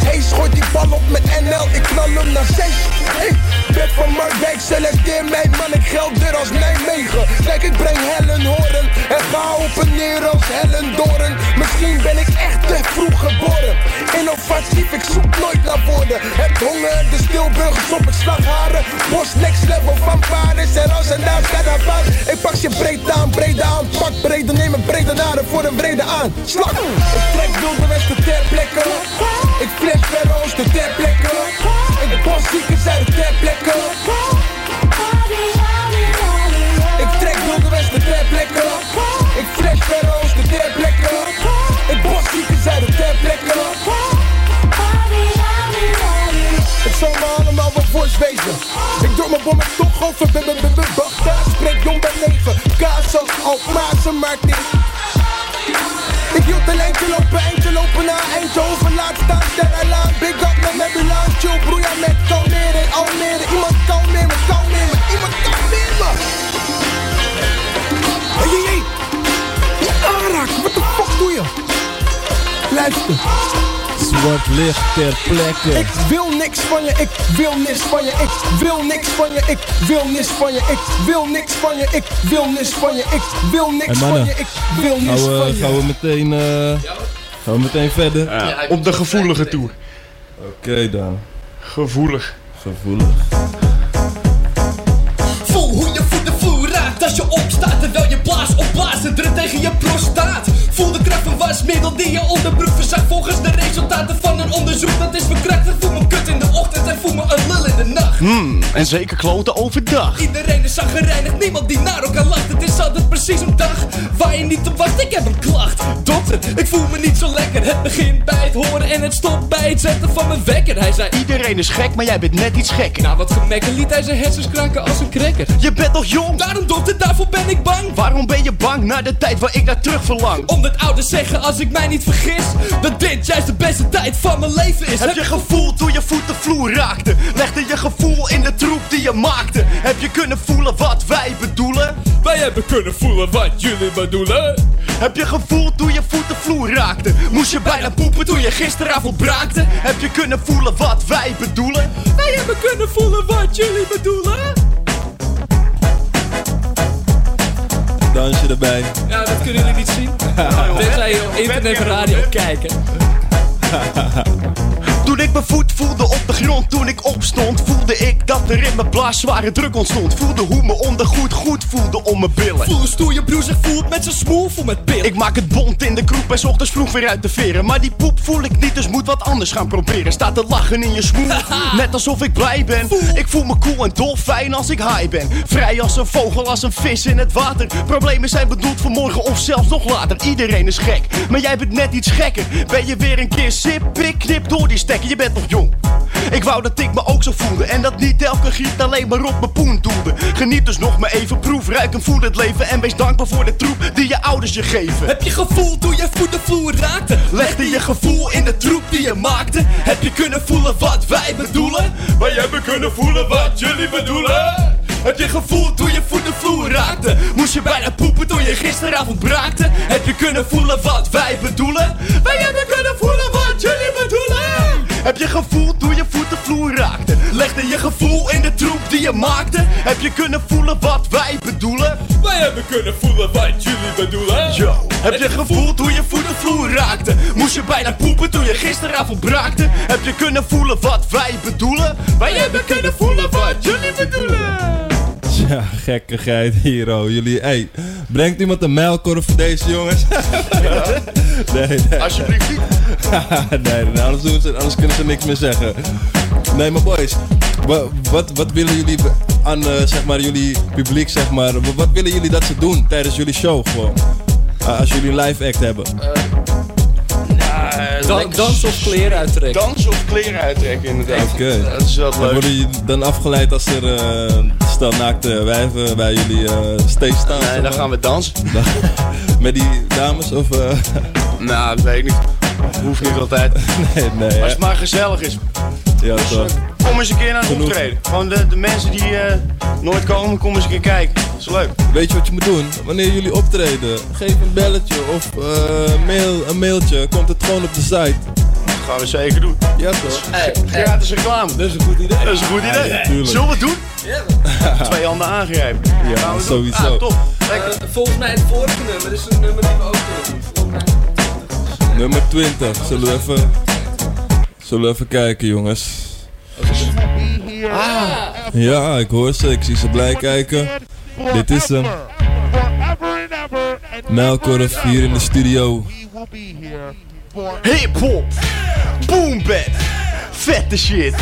Hey, schooit die bal op met NL, ik knal hem naar zee. Hey, Bert van Marwijk, selecteer mijn man, ik geld er als Nijmegen. Kijk, ik breng hellen horen en ga op en neer als hellen doren. Misschien ben ik echt te vroeg geboren. Innovatief, ik zoek nooit naar woorden. Heb honger, de stilburgers op het slagharen. Bos next level van Paris en als en daar carnaval. Ik pak je breed aan, breed aan, pak brede, neem een brede naden voor een brede aan. Slag! Ik trek wilde westen ter plekke. Ik flash verder oosten ter plekke. Ik bos ziekens uit de ter plekke. Ik trek wilde westen ter plekke. Ik flash verder oosten ter plekke. Ik bos ziekens uit de ter plekke. Voors wezen. Ik doe mijn bom met toch over Bagdad. Spreek jong bij negen. Kaas op Alkmaarse markt in. Ik hield een eindje lopen, eindje lopen naar Eindhoven. Laat staan, Sterrelaan. Big up met bilan. Chill broeia met kalmeren in Almere. Iemand kalmeer me, kalmeer me. Iemand kalmeer me. Hey, hey, hey. Je aanraken, wat de fuck doe je? Luister. Zwart licht ter plekke. Ik wil niks van je, ik wil niks van je, ik wil niks van je, ik wil niks van je, ik wil niks van je, ik wil niks van je, ik wil niks Hey van je, ik wil niks van je. gaan we meteen, eh, gaan we meteen verder? op de gevoelige toer. Oké dan. Gevoelig. Gevoelig. Voel hoe je voet de vloer raakt als je opstaat Terwijl je blaas opblazen druk tegen je prostaat Voel de kracht van wasmiddel die je onderbroek verzacht Volgens de resultaten van een onderzoek. Dat is verkrachtigd Voel me kut in de ochtend en voel me een lul in de nacht. Hmm, en zeker kloten overdag. Iedereen is zaggerijnig, niemand die naar elkaar lacht. Het is altijd precies een dag waar je niet op wacht. Ik heb een klacht, dokter, ik voel me niet zo lekker. Het begint bij het horen en het stopt bij het zetten van mijn wekker. Hij zei, Iedereen is gek, maar jij bent net iets gekker. na wat gemekker liet hij zijn hersens kraken als een cracker. Je bent nog jong. Daarom dokter, daarvoor ben ik bang. Waarom ben je bang naar de tijd waar ik naar terug verlang? Omdat ouders zeggen als ik mij niet vergis Dat dit juist de beste tijd van mijn leven is Heb je gevoeld hoe je voet de vloer raakte? Legde je gevoel in de troep die je maakte? Heb je kunnen voelen wat wij bedoelen? Wij hebben kunnen voelen wat jullie bedoelen Heb je gevoeld hoe je voet de vloer raakte? Moest je bijna poepen toen je gisteravond braakte? Heb je kunnen voelen wat wij bedoelen? Wij hebben kunnen voelen wat jullie bedoelen Dansje erbij. Ja, dat kunnen jullie niet zien Tenzij je op internet en radio kijken Toen ik mijn voet voelde op de grond, toen ik opstond, voelde ik dat er in mijn blaas zware druk ontstond. Voelde hoe mijn ondergoed goed voelde om mijn billen. Voel hoe stoer je broer zich voelt met zijn smoel vol met pil Ik maak het bont in de kroep en 's ochtends vroeg weer uit de veren. Maar die poep voel ik niet, dus moet wat anders gaan proberen. Staat te lachen in je smoel, net alsof ik blij ben. Ik voel me cool en dolfijn als ik high ben. Vrij als een vogel, als een vis in het water. Problemen zijn bedoeld voor morgen of zelfs nog later. Iedereen is gek, maar jij bent net iets gekker. Ben je weer een keer sip, ik knip door die stekker. Je bent nog jong. Ik wou dat ik me ook zo voelde En dat niet elke giet alleen maar op mijn poen doelde Geniet dus nog maar even, proef, ruik en voel het leven En wees dankbaar voor de troep die je ouders je geven Heb je gevoeld hoe je voet de vloer raakte? Legde je gevoel in de troep die je maakte Heb je kunnen voelen wat wij bedoelen? Wij hebben kunnen voelen wat jullie bedoelen Heb je gevoeld hoe je voet de vloer raakte? Moest je bijna poepen toen je gisteravond braakte? Heb je kunnen voelen wat wij bedoelen? Wij hebben kunnen voelen wat jullie bedoelen Heb je gevoeld hoe je voet de vloer raakte? Legde je gevoel in de troep die je maakte? Heb je kunnen voelen wat wij bedoelen? Wij hebben kunnen voelen wat jullie bedoelen. Yo, heb je gevoeld hoe je voet de vloer raakte? Moest je bijna poepen toen je gisteravond braakte? Heb je kunnen voelen wat wij bedoelen? Wij hebben kunnen voelen wat jullie bedoelen. Ja, gekkigheid hier, oh. Jullie, hey, brengt iemand een mijlkorf voor deze jongens? nee, nee. Alsjeblieft niet. nee, nee, anders, doen ze, anders kunnen ze niks meer zeggen. Nee, maar boys, wa- wat, wat willen jullie aan eh, zeg maar, jullie publiek, zeg maar, wa- wat willen jullie dat ze doen tijdens jullie show gewoon? Als jullie een live act hebben. Dan, dans of kleren uittrekken. Dans of kleren uittrekken, inderdaad. Oké. Dat is wel Dan leuk. worden jullie dan afgeleid als er eh, stel naakte wijven bij jullie eh, stage staan? Nee, dan gaan we dansen. Met die dames of... eh, Nou, dat weet ik niet. Hoeft niet altijd. nee, nee. Als het maar gezellig is. Ja, toch. Kom eens een keer naar het Genoeg. optreden. Gewoon de, de mensen die eh, nooit komen, kom eens een keer kijken. Dat is leuk. Weet je wat je moet doen? Wanneer jullie optreden, geef een belletje of eh, mail, een mailtje. Komt het gewoon op de site. Dat gaan we zeker doen. Ja toch? Gratis reclame. Dat is een goed idee. Dat is een goed idee. Ja, tuurlijk. Zullen we het doen? Twee handen aangrijpen. Ja, Gaan we doen. sowieso. Ah, top. Eh, volgens mij het vorige nummer is een nummer die we ook kunnen doen. Mij. Nummer 20. Zullen we even, zullen we even kijken jongens. Ah, Ja, ik hoor ze. Ik zie ze blij kijken. Dit is hem. Melkorf hier in de studio. Hip hop, boom bap, vette shit.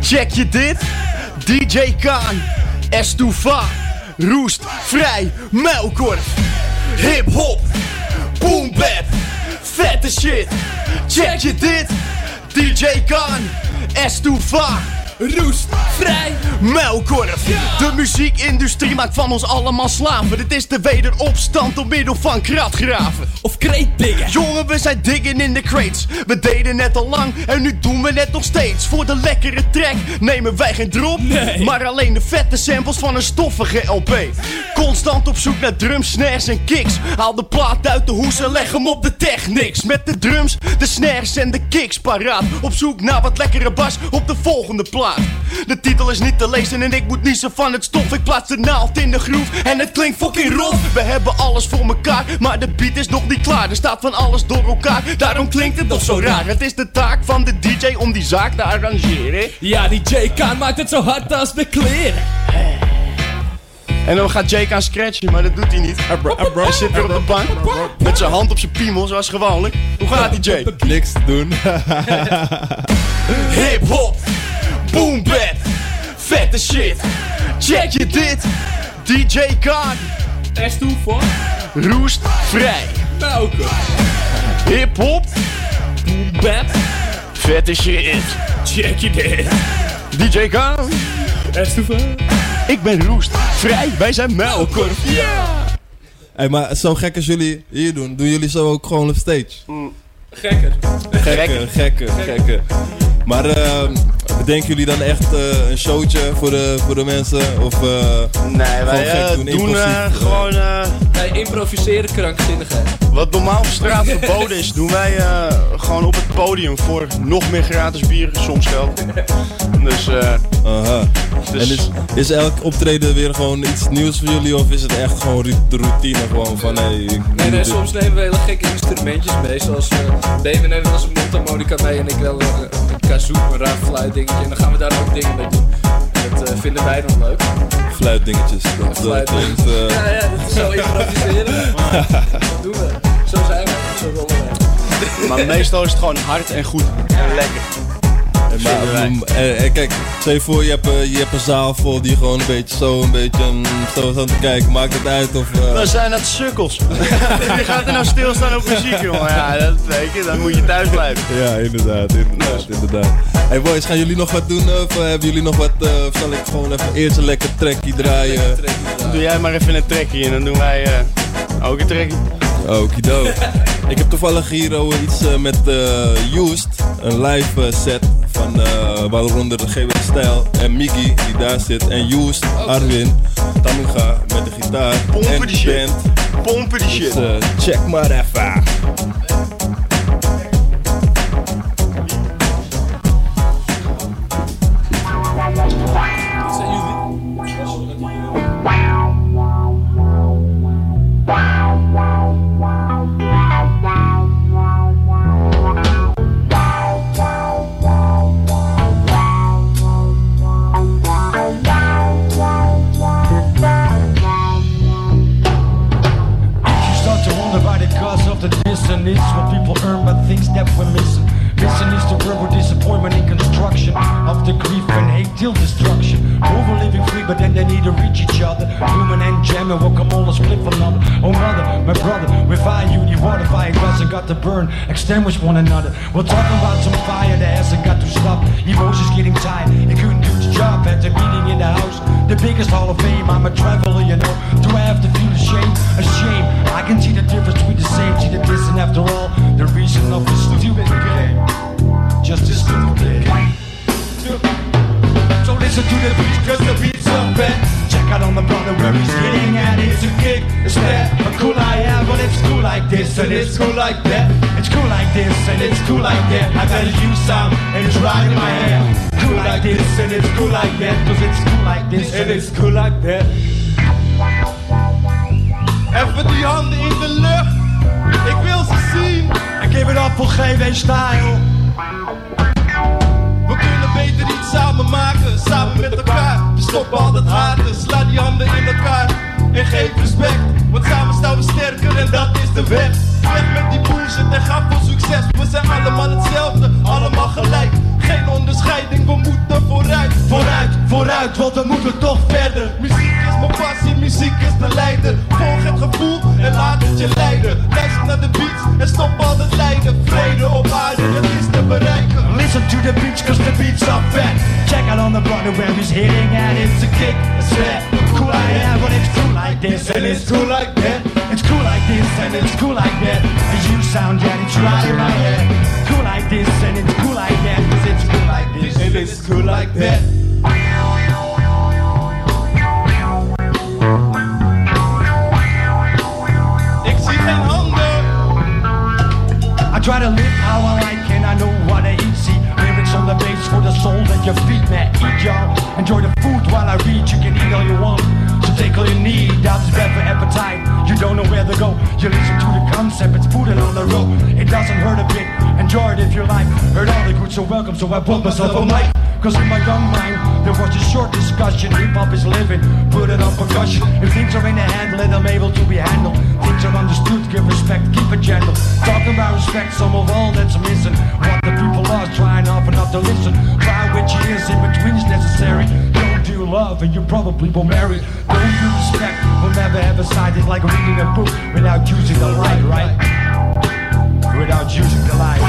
Check je dit? DJ Kaan, Estufa, Roest, Vrij, Melkorf. Hip hop, boom bap, vette shit. Check je dit? DJ Kaan, Estufa. Roest, vrij, Melkorf. De muziekindustrie maakt van ons allemaal slaven. Dit is de wederopstand door middel van kratgraven. Of kreetdingen. Jongen, we zijn diggen in de crates. We deden net al lang en nu doen we het nog steeds. Voor de lekkere track nemen wij geen drop, Nee. maar alleen de vette samples van een stoffige LP. Constant op zoek naar drums, snares en kicks. Haal de plaat uit de hoes en leg hem op de technics. Met de drums, de snares en de kicks paraat. Op zoek naar wat lekkere bas op de volgende plaat. De titel is niet te lezen en ik moet niezen van het stof. Ik plaats de naald in de groef en het klinkt fucking rof. We hebben alles voor elkaar, maar de beat is nog niet klaar. Er staat van alles door elkaar, daarom klinkt het nog zo raar. Het is de taak van de DJ om die zaak te arrangeren. Ja, die J-Kaan maakt het zo hard als de kleren. En dan gaat Jake aan scratchen, maar dat doet hij niet. Hij zit weer op de bank met zijn hand op zijn piemel, zoals gewoonlijk. Hoe gaat die Jake? Niks te doen. Hip hop, boom bap, vette shit. Check je dit? DJ Khan, S toe voor roest vrij. Melken. Hip hop, Boom bap. vette shit. Check je dit. DJ Khan, S toe voor. ik ben roest vrij. Wij zijn Melkorf. Hey, maar zo gek als jullie hier doen, doen jullie zo ook gewoon op stage? Gekker. Gekke, gekke, gekke. Maar ehm, bedenken jullie dan echt eh, een showtje voor de, voor de mensen? Of, eh, Nee, wij eh, doen, doen eh, eh. gewoon eh, Wij improviseren krankzinnigheid. wat normaal op straat verboden is. Doen wij eh, gewoon op het podium voor nog meer gratis bier, soms geld. Dus eh, Aha. Dus- En is, is elk optreden weer gewoon iets nieuws voor jullie? Of is het echt gewoon de routine gewoon van hey, Nee, nee, soms nemen we hele gekke instrumentjes mee. Zoals uh, Dave neemt wel eens een mondharmonica mee en ik wel een, een kazoo, een raar fluitdingetje. En dan gaan we daar ook dingen mee doen. En dat eh, vinden wij dan leuk. Fluitdingetjes. Dat, dat Fluitdingetjes. klinkt, eh, Ja, ja, dat is zo improviseren. Maar dat doen we. Zo zijn we, zo rollen wij. Maar meestal is het gewoon hard en goed en lekker. Maar, mm, eh, eh, kijk, stel je voor, je hebt, eh, je hebt een zaal vol die gewoon een beetje zo, een beetje mm, zo staan te kijken. Maakt het uit of... eh, Dan zijn dat sukkels. Wie gaat er nou stilstaan op muziek, jongen? Ja, dat weet je, dan moet je thuis blijven. Ja, inderdaad, inderdaad, inderdaad. Hey boys, gaan jullie nog wat doen? Of eh, hebben jullie nog wat, eh, of zal ik gewoon even eerst een lekker trekkie draaien? Doe jij maar even een trekkie en dan doen wij eh, ook een trekkie. Okido. ik heb toevallig hier oh, iets eh, met eh Used, een live eh, set van eh waaronder de GW Stijl en Miggy die daar zit en Used, Arwin, Tamuga met de gitaar Pompen en die shit. band. Pompen die shit. Dus eh, check maar even. Extinguish one another. We're talking about some fire that hasn't got to stop. Emotions getting tired, it couldn't do its job. At the meeting in the house, the biggest hall of fame. I'm a traveler, you know. Do I have to feel ashamed? Ashamed. I can see the difference between the same, see the distance after all. The reason of this stupid game. Just a stupid game. So listen to the beats, cause the beats are bad. Check out on the brother where he's getting at. It's a kick, a step, a cool I am, but it's cool like this and it's cool like that. Like this and it's cool like that. I got a new sound and it's right my hand. Cool like this and it's cool like that. Cause it's cool like this and it's cool like that. Even die handen in de lucht. Ik wil ze zien. I give it up voor GW Style. We kunnen beter iets samen maken, samen met elkaar. We stoppen al dat haten, sla die handen in elkaar. En geef respect, want samen staan we sterker en dat is de weg. Weg met die bullshit en ga voor We zijn allemaal hetzelfde, allemaal gelijk. Geen onderscheiding, we moeten vooruit. Vooruit, vooruit, want we moeten toch verder. Muziek is mijn passie, muziek is de leider. Volg het gevoel en laat het je leiden. Luister naar de beats en stop al het lijden. Vrede op aarde, dat is te bereiken. Listen to the beats, cause the beats are fat. Check out on the brother where he's hitting at. It's a kick, a slap. Cool I am, but it's cool like this and it's cool like that. It's cool like this and it's cool like that. You sound, yeah, it's right in my head. Cool like this and it's cool like that. Cause it's cool like this and it's cool like that. I try to live how I like and I know what I eat. The base for the soul that your feet man. Eat y'all. Enjoy the food while I read. You can eat all you want. So take all you need. Is bad for appetite. You don't know where to go. You listen to the concept. It's putting on the road. It doesn't hurt a bit. Enjoy it if you like. Heard all the good, so welcome. So I bought myself a mic. Cause in my young mind, there was a short discussion. Hip hop is living, put it on percussion. If things are in the hand, let them able to be handled. Things are understood, give respect, keep it gentle. Talk about respect, some of all that's missing. What lost, trying often not to listen. Try which years in between is necessary. Don't do love, and you probably will marry. Don't do respect, will never ever side. It's like reading a book without using the light, right? Without using the light.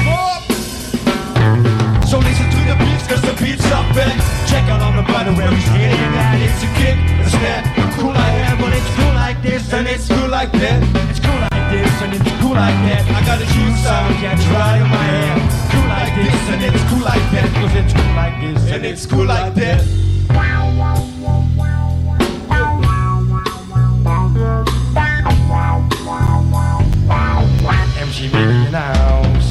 So listen to the beats, cause the beats are eh? back. Check out on the brother where he's hitting at. It's a kick, a snap. Cool like that, but it's cool like this, and it's cool like that. It's cool like this, and it's cool like that. I got a huge sound, yeah, it's right in my head. Like this, and it's cool like that. Cause it's cool like this, and it's cool like that. MC in house.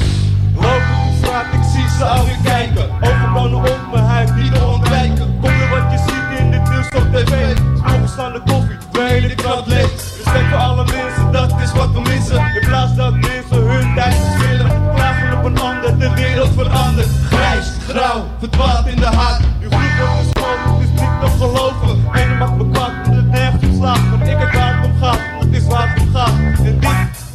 Op de ik zie ze alweer kijken. Overbranden op mijn huid, te ontwijken. Kom je wat je ziet in dit nieuws op tv. Smokers aan de koffie, de hele. Grauw, verdwaald in de haat. Je groep wordt gesmoken, het is niet te geloven. En mag me omdat het nergens op slaat. Want ik het waar het om gaat, het is waar het om gaat. En dit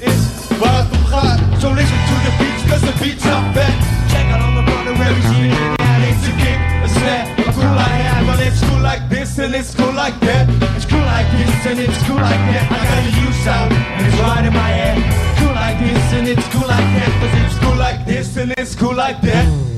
is waar het om gaat. So listen to the beats, cause the beats are back. Check out on the brother where he's hitting at. It's a kick, a snap, cool like that. But it's cool like this and it's cool like that. It's cool like this and it's cool like that. I got a new sound and it's right in my head. Cool like this and it's cool like that. Cause it's cool like this and it's cool like that.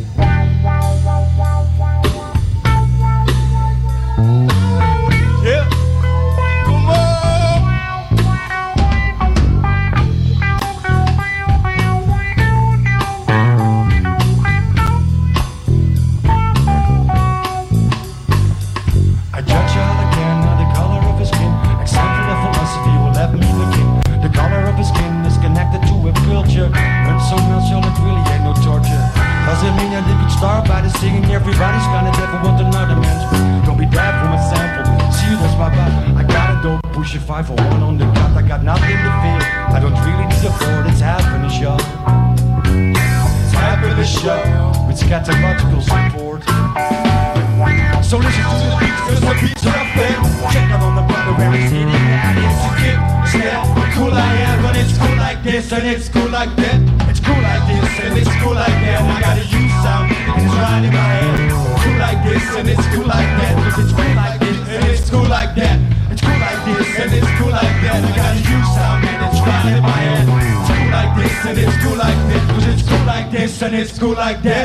Like that.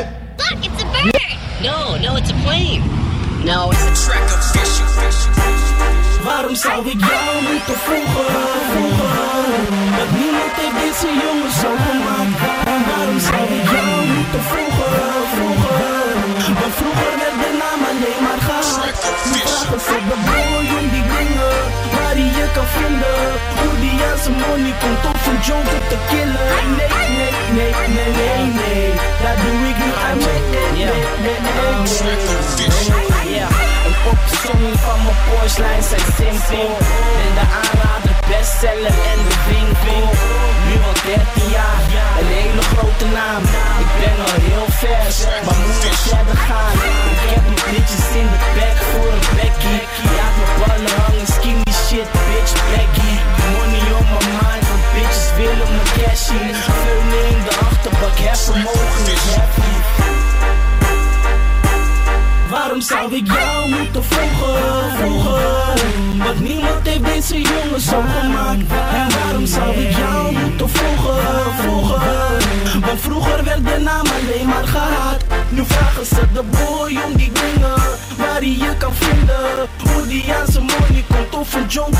Punchlines zijn simpel Ben de aanrader, bestseller en de winkel Nu al 13 jaar, een hele grote naam. Ik ben al heel vers, maar moet nog verder gaan? Ik heb mijn bitches in de back voor een Becky Laat mijn ballen hangen, skinny shit, bitch, baggy. Money on my mind, bitches willen mijn cash Veulen in de achterbak, hefvermogen zou ik jou moeten vroegen, vroegen Want niemand heeft deze jongen zo gemaakt. En waarom zou ik jou moeten vroegen, vroegen Want vroeger werd de naam alleen maar gehaat. Nu vragen ze de boy om die dingen Waar hij je kan vinden. Hoe die aan zijn money komt of een jonkel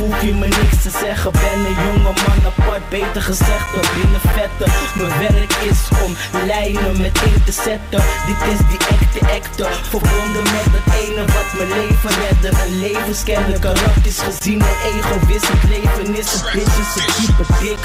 hoef je me niks te zeggen. Ben een jonge man apart, beter gezegd op binnen vetten. Mijn werk is om lijnen met één te zetten. Dit is die echte acte Verbonden met het ene wat mijn leven redde. Een levenskenner, karakters gezien en egoïst Het leven is een bitch, is een diepe dik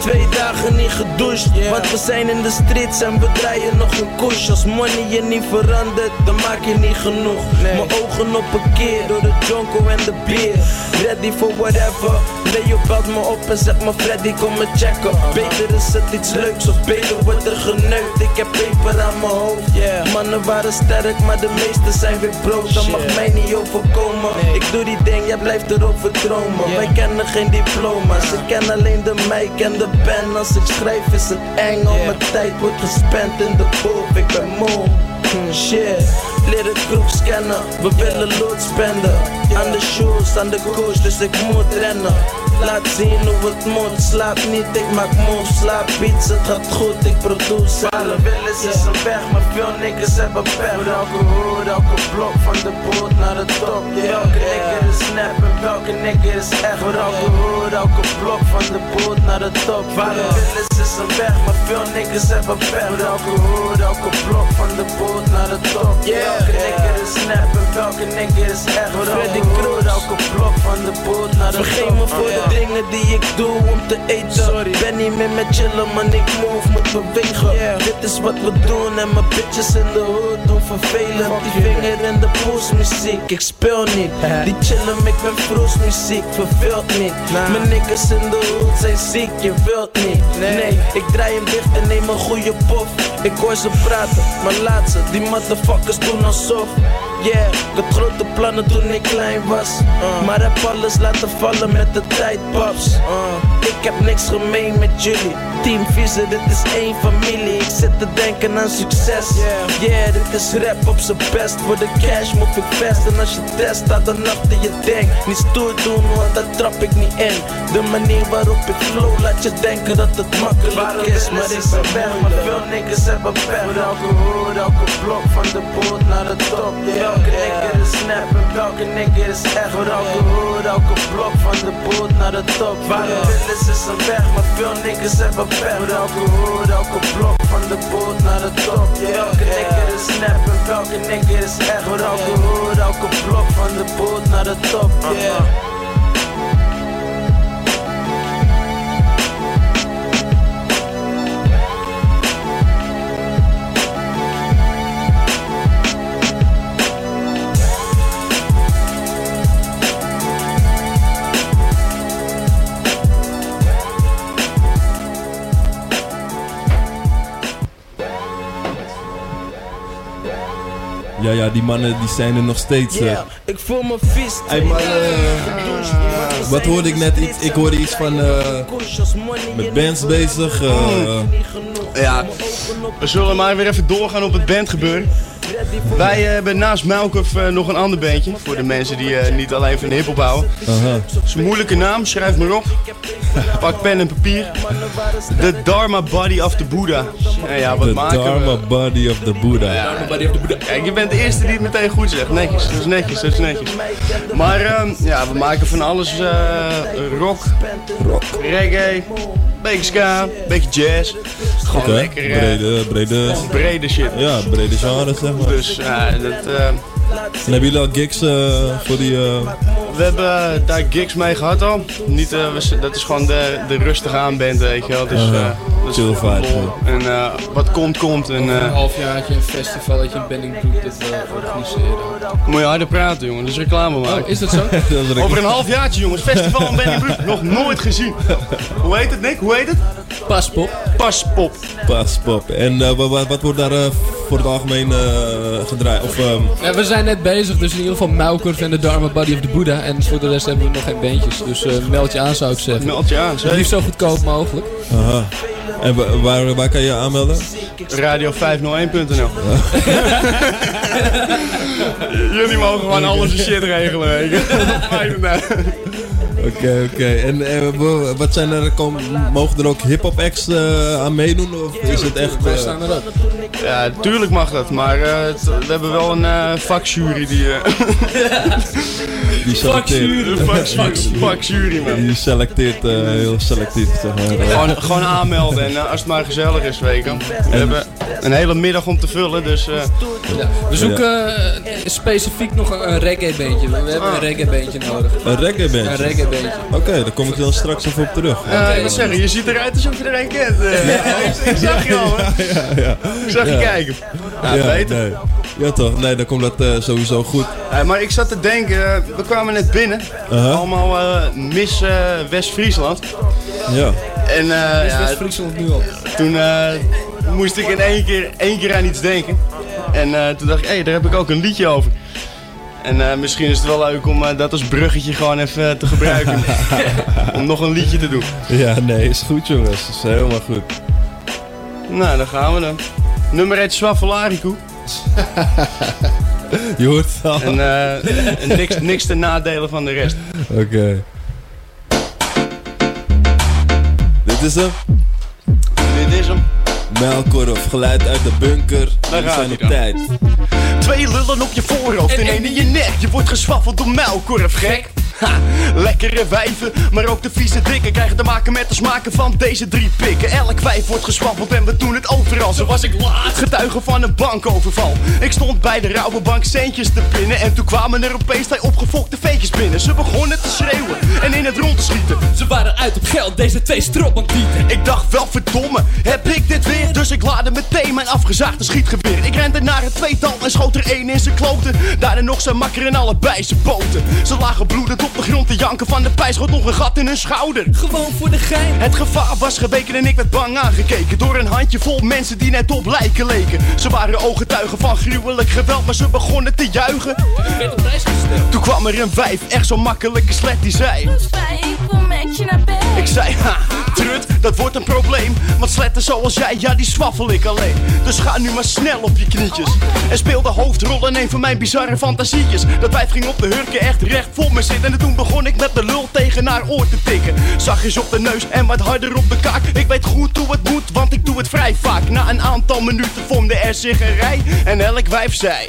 twee dagen niet gedoucht Want we zijn in de streets en we draaien nog een koers Als money je niet verandert, dan maak je niet genoeg. Mijn ogen op een keer, door de jonko en de bier Ready for whatever Leo belt me op en zegt me Freddy kom me checken. Beter is het iets leuks of beter wordt er geneukt. Ik heb peper aan mijn hoofd. Mannen waren sterk, maar de meesten zijn weer brood. Dat mag mij niet overkomen. Ik doe die ding, jij blijft erover dromen. Wij kennen geen diploma's. Ik ken alleen de mic en de pen. Als ik schrijf is het eng. Al mijn tijd wordt gespend in de boven. Ik ben moe. Hmm, Shit, leren kroeg scannen. We willen lood spenden. Aan de shoes, aan de coach, dus ik moet rennen. Laat zien hoe het moet, slaap niet, ik maak moves, slaap iets, het gaat goed, ik produce. Alle willen is een weg, maar veel niggas hebben pech. Elke elke blok van de boot naar de top. Welke nigger is snap en welke nigger is echt. Elke hoed, elke blok van de boot naar de top. Alle willen is een weg, maar veel niggas hebben pech. Elke hoed, elke blok van de boot naar de top. Welke nigger is snap en welke nigger is echt. Freddy Kroos, elke blok van de boot naar de top. Vergeet me voor de dingen die ik doe om te eten. Sorry, ben niet meer met chillen, man. Ik move, moet bewegen. Dit is wat we doen en mijn bitches in de hood doen vervelend. Die vinger in de muziek, ik speel niet. Die chillen, ik ben muziek, verveelt niet. Mijn niggas in de hood zijn ziek, je wilt niet. Nee, ik draai hem dicht en neem een goede pof. Ik hoor ze praten, maar laat ze, die motherfuckers doen alsof. Yeah, ik had grote plannen toen ik klein was. Maar heb alles laten vallen met de tijd, paps. ik heb niks gemeen met jullie. Team Vieze, dit is één familie. Ik zit te denken aan succes. Yeah, dit is rap op zijn best. Voor de cash move ik vast. En als je test, staat dan achter je denk. Niet stoer doen, want dat trap ik niet in. De manier waarop ik flow, laat je denken dat het makkelijk is. Maar ik ben maar veel niggas hebben pech. Elke hoed, elke blok van de boot naar de top. Welke nigger is snap en welke nigger is echt. Elke hoed, elke blok van de boot naar de top. Waar de willen is een weg, maar veel niggas hebben pech. Elke hoed, elke blok van de boot naar de top. Welke nigger is snap en welke nigger is echt. Elke hoed, elke blok van de boot naar de top. Yeah. Ja, ja, die mannen die zijn er nog steeds. Yeah, ik voel me vies. Hey, maar eh, wat hoorde ik net? Iets, ik hoorde iets van eh, met bands bezig. Ja, we zullen maar weer even doorgaan op het bandgebeuren. Wij eh, hebben naast Melkov eh, nog een ander bandje. Voor de mensen die eh, niet alleen van de hiphop houden. Het is een moeilijke naam, schrijf maar op. Pak pen en papier. The Dharma Body of the Buddha. Ja, wat The maken Dharma we? Body of the Buddha. Kijk, je bent de eerste die het meteen goed zegt. Netjes, dat is netjes, dat is netjes. Maar ehm, ja, we maken van alles eh, rock, rock, reggae, beetje ska, beetje jazz. Gewoon Oké, lekker eh, brede, brede, brede shit. Ja, brede genre zeg maar. Dus ja, dat, eh, En hebben jullie al gigs eh, voor die... eh, we hebben daar gigs mee gehad al. Niet, eh, dat is gewoon de, de rustige aanband, weet je wel. Dus, eh, dat is Chill vibe, lol. En eh, wat komt, komt. En, Over een eh, halfjaartje een festival dat je in Benningbroek dat we organiseren. moet je harder praten, jongen. Dat is reclame maken. Oh, is dat zo? dat is reclame. Over een halfjaartje, jongens. Festival in Benningbroek. Nog nooit gezien. Hoe heet het, Nick? Hoe heet het? Paspop. Paspop. Paspop. En eh, wat, wat, wordt daar eh, voor het algemeen eh, gedraaid? Of, ehm, Ja, we zijn net bezig, dus in ieder geval Melkert en de Dharma Body of the Buddha. En voor de rest hebben we nog geen beentjes. Dus eh, meld je aan zou ik zeggen. Meld je aan, liefst zo goedkoop mogelijk. aha. En wa- waar, waar kan je je aanmelden? Radio501.nl Jullie mogen gewoon alles en shit regelen, weet je. Oké, oké. En eh, wa- wat zijn er, kom, mogen er ook hip-hop acts eh, aan meedoen? Of is het echt. Wij eh, staan. Ja, tuurlijk mag dat, maar eh, we hebben wel een eh, vakjury die... eh, die selecteert. Vakjury, vakjury, man. Die selecteert, eh, heel selectief, zeg maar. Gewoon, gewoon aanmelden en als het maar gezellig is, weet je. We hebben een hele middag om te vullen, dus... eh, Ja, we zoeken specifiek nog een, een reggae beentje. We hebben een reggae beentje nodig. Een reggae bandje? Een reggae Oké, daar kom ik dan straks even op terug. Ja, ik moet zeggen, je ziet eruit alsof je er een kent. eh. ik, ik zag je al, hè. ja. Ik zag je Ja. kijken. Ja, ja, beter. nee. ja, toch? Nee, dan komt dat eh, sowieso goed. Maar ik zat te denken, we kwamen net binnen. Aha. Allemaal eh, Miss eh, West-Friesland. Ja. En eh, Is ja, West-Friesland nu al? toen eh, moest ik in één keer, één keer aan iets denken. En eh, toen dacht ik, hé, daar heb ik ook een liedje over. En eh, misschien is het wel leuk om eh, dat als bruggetje gewoon even eh, te gebruiken. om nog een liedje te doen. Ja, nee, is goed jongens. Is helemaal goed. Nou, dan gaan we dan. Nummer 1 Swaffelaariku. Je hoort het al. En, en niks, niks te nadelen van de rest. Oké. Dit is hem. Dit is hem. Melkorf, geluid uit de bunker. Daar We zijn op tijd. Twee lullen op je voorhoofd en één in je nek. Je wordt geswaffeld door muilkorf, gek. Ha, lekkere wijven, maar ook de vieze dikken krijgen te maken met de smaken van deze drie pikken. Elk wijf wordt geswaffeld en we doen het overal. Zo was ik laat getuige van een bankoverval. Ik stond bij de Rabobank centjes te pinnen en toen kwamen er opeens twee opgefokte veetjes binnen. Ze begonnen te schreeuwen en in het rond te schieten. Ze waren uit op geld, deze twee stropbandieten. Ik dacht wel verdomme, heb ik dit weer? Dus ik laadde meteen mijn afgezaagde schietgeweer. Ik rende naar het tweetal en schoot er één in zijn kloten. Daarna nog zijn makker en allebei zijn poten. Ze lagen bloedend op de grond te janken van de pijn. Schoot nog een gat in hun schouder. Gewoon voor de gein. Het gevaar was geweken en ik werd bang aangekeken. Door een handjevol mensen die net op lijken leken. Ze waren ooggetuigen van gruwelijk geweld, maar ze begonnen te juichen. Toen kwam er een wijf, echt zo'n makkelijke slet die zei. ik kom met je naar bed. Ik zei, ha, trut, dat wordt een probleem. Want sletten zoals jij, ja, die swaffel ik alleen. Dus ga nu maar snel op je knietjes. En speel de hoofdrol in een van mijn bizarre fantasietjes. Dat wijf ging op de hurken echt recht voor me zitten. En toen begon ik met de lul tegen haar oor te tikken. Zachtjes op de neus en wat harder op de kaak. Ik weet goed hoe het moet, want ik doe het vrij vaak. Na een aantal minuten vormde er zich een rij. En elk wijf zei.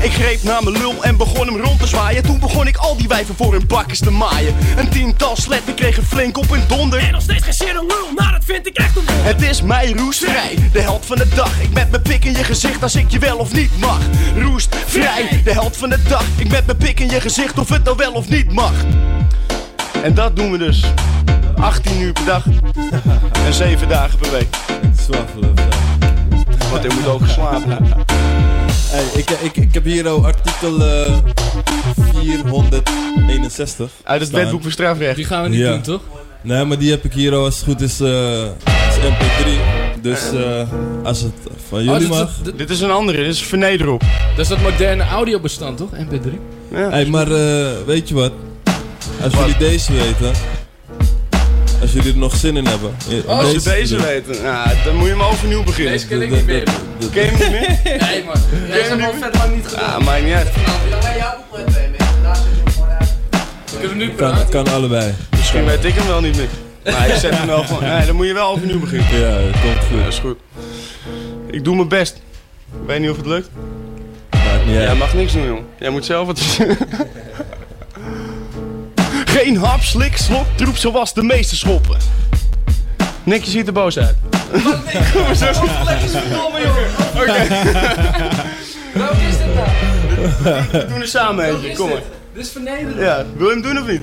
Ik greep naar mijn lul en begon hem rond te zwaaien. Toen begon ik al die wijven voor hun bakkes te maaien. Een tiental sletten kregen flink op hun donder. En nog steeds geen zin in lul, nou dat vind ik echt een wonder. Het is mij roestvrij, de held van de dag. Ik met mijn pik in je gezicht als ik je wel of niet mag. Roest vrij, de held van de dag. Ik met mijn pik in je gezicht of het nou wel of niet mag. En dat doen we dus 18 uur per dag en 7 dagen per week. Zwaffelen. Want ik moet ook geslapen. Hey, ik, ik, ik heb hier al artikel eh, 461. Uit het staan. wetboek voor strafrecht. Die gaan we niet Ja. doen, toch? Nee, maar die heb ik hier al als het goed is eh, als mp3. Dus eh, als het van jullie Oh, mag. Dit is een andere, dit is vernederop. Dat is dat moderne audiobestand, toch? MP3? Ja. Hey, maar eh, weet je wat? Als jullie deze weten, als jullie er nog zin in hebben. in Als je deze doen. weet, nou, dan moet je maar overnieuw beginnen. Deze ken ik niet meer. Ken je hem niet meer? Nee, man. Deze hebben we al vet lang niet gedaan. Ah, maakt niet uit. We kunnen nu Kan, praten. kan allebei. Misschien weet ik hem wel niet meer. Maar ik zet hem wel gewoon. Nee, dan moet je wel overnieuw beginnen. Ja, dat komt goed. Ja, dat is goed. Ik doe mijn best. Ik weet niet of het lukt. Maakt niet Jij mag niks doen, jongen. Jij moet zelf wat Geen hap, slik, slok, troep zoals de meeste schoppen. Nick, je ziet er boos uit. Kom maar zo. Oké. Welke is dit nou? We doen er samen eentje, kom maar. Dit is vernederend. Ja, wil je hem doen of niet?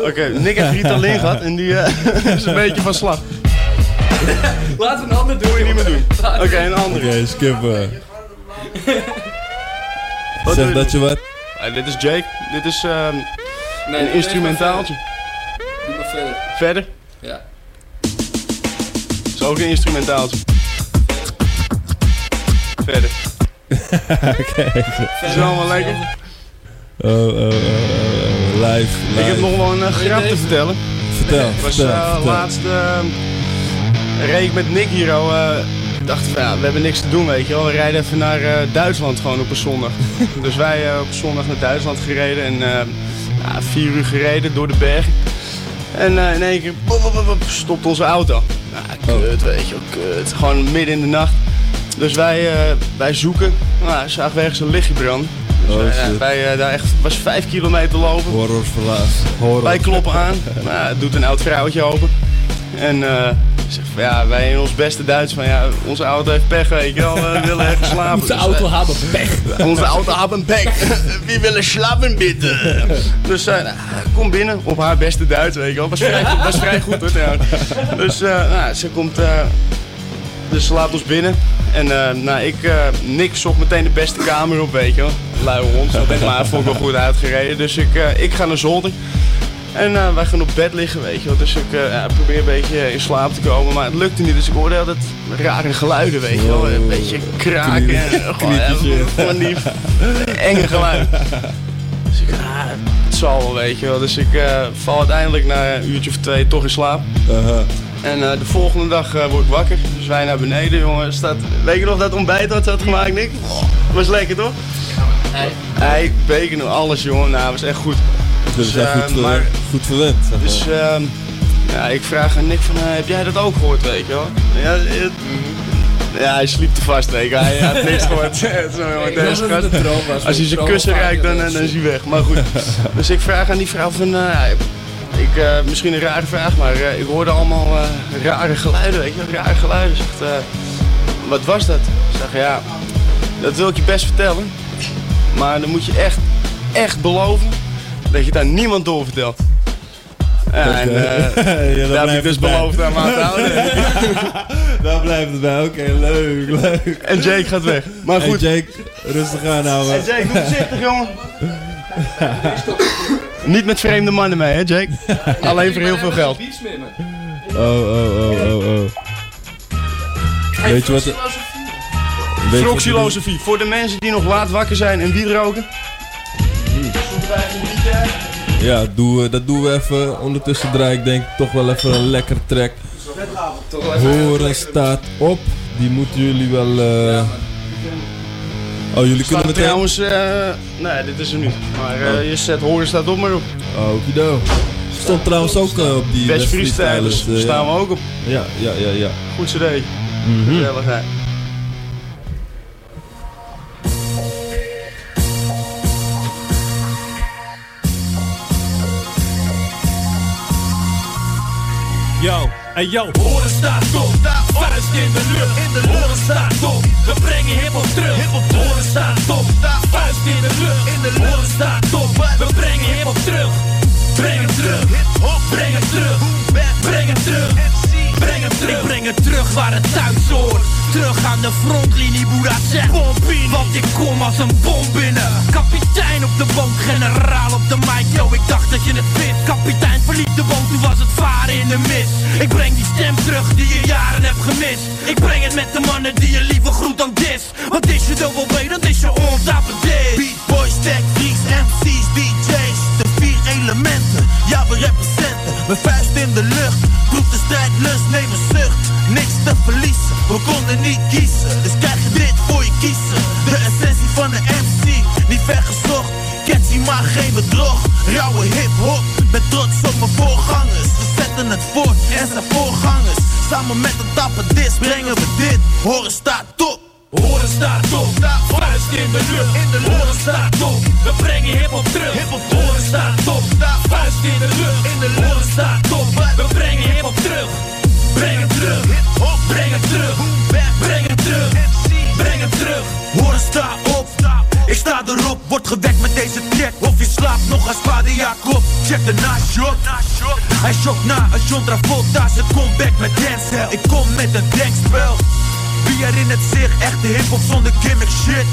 Oké, Nick heeft Ritalin gehad en die eh, is een beetje van slag. Laten we een ander doen. Moet je niet meer doen. Oké, een andere. Oké, skippen. Doe Zeg dat je wat? Dit is Jake. Dit is ehm, Nee, een instrumentaaltje. Doe maar verder. Verder? Ja. is ook een instrumentaaltje. Verder. Oké. Is het allemaal lekker? Oh, oh, oh, oh, live, live. Ik heb nog wel een eh, grap te vertellen. Vertel, Ik was vertel, eh, vertel. laatst eh, reed ik met Nick hier al. eh, dacht van ja, we hebben niks te doen, weet je wel. We rijden even naar eh, Duitsland gewoon op een zondag. dus wij eh, op zondag naar Duitsland gereden en eh, ja, vier uur gereden door de bergen. En eh, in één keer bop, bop, bop, bop, stopt onze auto. Nou, kut, weet je wel, kut. Gewoon midden in de nacht. Dus wij, eh, wij zoeken. Nou, zagen we ergens een lichtje branden. Dus Oh, wij, eh, daar echt, was vijf kilometer lopen. Horrorverlaat. Horror. Wij kloppen aan. Nou, het doet een oud vrouwtje open. En eh zegt van ja, wij in ons beste Duits van ja, onze auto heeft pech, weet je wel. We willen echt slapen. Onze Dus, auto eh, hebben pech. Onze auto hebben pech. Wie willen slapen bitte? Dus nou, kom binnen op haar beste Duits, weet je wel. Was vrij, was vrij goed hoor trouwens. Dus nou, ze komt... dus ze laat ons binnen. En eh, nou, ik, eh Nick zocht meteen de beste kamer op, weet je wel. Lui hond, denk maar, vond ik wel goed uitgereden. Dus ik, eh, ik ga naar zolder. En wij gaan op bed liggen, weet je wel. Dus ik probeer een beetje in slaap te komen. Maar het lukte niet, dus ik hoorde altijd rare geluiden, weet je wel. Een beetje kraken. en gewoon, van die enge geluiden. Dus ik, ah, het zal wel, weet je wel. Dus ik val uiteindelijk na een uurtje of twee toch in slaap. En eh, de volgende dag eh, word ik wakker. Dus wij naar beneden, jongen. Staat, weet je nog dat ontbijt wat ze had gemaakt, Nick? Oh, was lekker, toch? Ei. Ei, bacon, alles, jongen. Nou, was echt goed. Dus zijn eh, goed, eh, maar, goed verwend. zeg maar. dus, ehm, ja, ik vraag aan Nick van, eh, heb jij dat ook gehoord, weet je wel? Ja, het- ja, hij sliep te vast. Hij had niks gehoord. Zo, deze dat gast. Als hij zijn kussen ruikt, dan, dan is hij weg. Maar goed. Dus ik vraag aan die vrouw van, eh, ik, eh, misschien een rare vraag, maar eh, ik hoorde allemaal eh, rare geluiden, weet je. Rare geluiden. Zegt, eh, wat was dat? Ik zeg, ja, dat wil ik je best vertellen. Maar dan moet je echt, echt beloven dat je het aan niemand doorvertelt. Ja, en eh Ja, daar heb dat ik blijft dus bij. beloofd aan me aan te houden. Daar blijft het bij. Oké, leuk, leuk. En Jake gaat weg. Maar goed. Hey Jake, rustig aan nou. Hey Jake, doe voorzichtig jongen. Niet met vreemde mannen mee, hè Jake? Alleen voor heel veel geld. Oh, oh, oh, oh, oh. Weet je wat... Froxylosofie, voor de mensen die nog laat wakker zijn en wiet roken. Ja, doe, dat doen we even. Ondertussen draai ik denk ik toch wel even een lekker track. Horen staat op. Die moeten jullie wel... eh, Oh, jullie Staat kunnen meteen... trouwens, eh, nee dit is er niet. Maar eh, je zet horen staat op maar op. Okido. Stond trouwens ook eh, op die Best freestylers, eh, staan we ook op. Ja, ja, ja, ja. Goed cd. Mhm. Gezellig hè. Yo, hey yo, horen staat op. Vuist in de lucht, in de. Horen staat op. We brengen hip-hop terug. Hip-hop horen staat op. Vuist in de lucht, in de. Horen staat op. We brengen hip-hop terug. Breng het terug. Breng het terug. Breng het terug. Breng terug. Ik breng het terug waar het thuis hoort. Terug aan de frontlinie, Boeddha zegt Bombini. Want ik kom als een bom binnen. Kapitein op de boot, generaal op de mic. Yo, ik dacht dat je het wist. Kapitein verliet de boot, toen was het varen in de mist. Ik breng die stem terug die je jaren hebt gemist. Ik breng het met de mannen die je liever groet dan dis. Want is je double B, dan is je on top of this. Beatboys, tech MC's, DJ's. De ja we representen. Mijn vuist in de lucht, proef de strijdlust, neem een zucht. Niks te verliezen, we konden niet kiezen. Dus krijg je dit voor je kiezen. De essentie van de MC, niet ver gezocht. Catchy maar geen bedrog. Rauwe hip-hop, met trots op mijn voorgangers. We zetten het voort en zijn voorgangers. Samen met een tappe dis brengen we dit. Horen staat top. Horen staat op, vuist in de lucht, in de lucht. Horen staat op, we brengen hip-hop terug. Hip-hop horen staat op, vuist in de lucht, in de lucht. Horen staat op, we brengen hip-hop terug. Breng het terug, breng het terug, breng het terug, breng het terug. Horen sta op, ik sta erop, word gewekt met deze track. Of je slaapt nog als vader Jacob Check de na-shot Hij shot na als John Travolta. Zijn comeback met dancehell Ik kom met een denkspel Wie herinnert zich echte hiphop zonder gimmick shit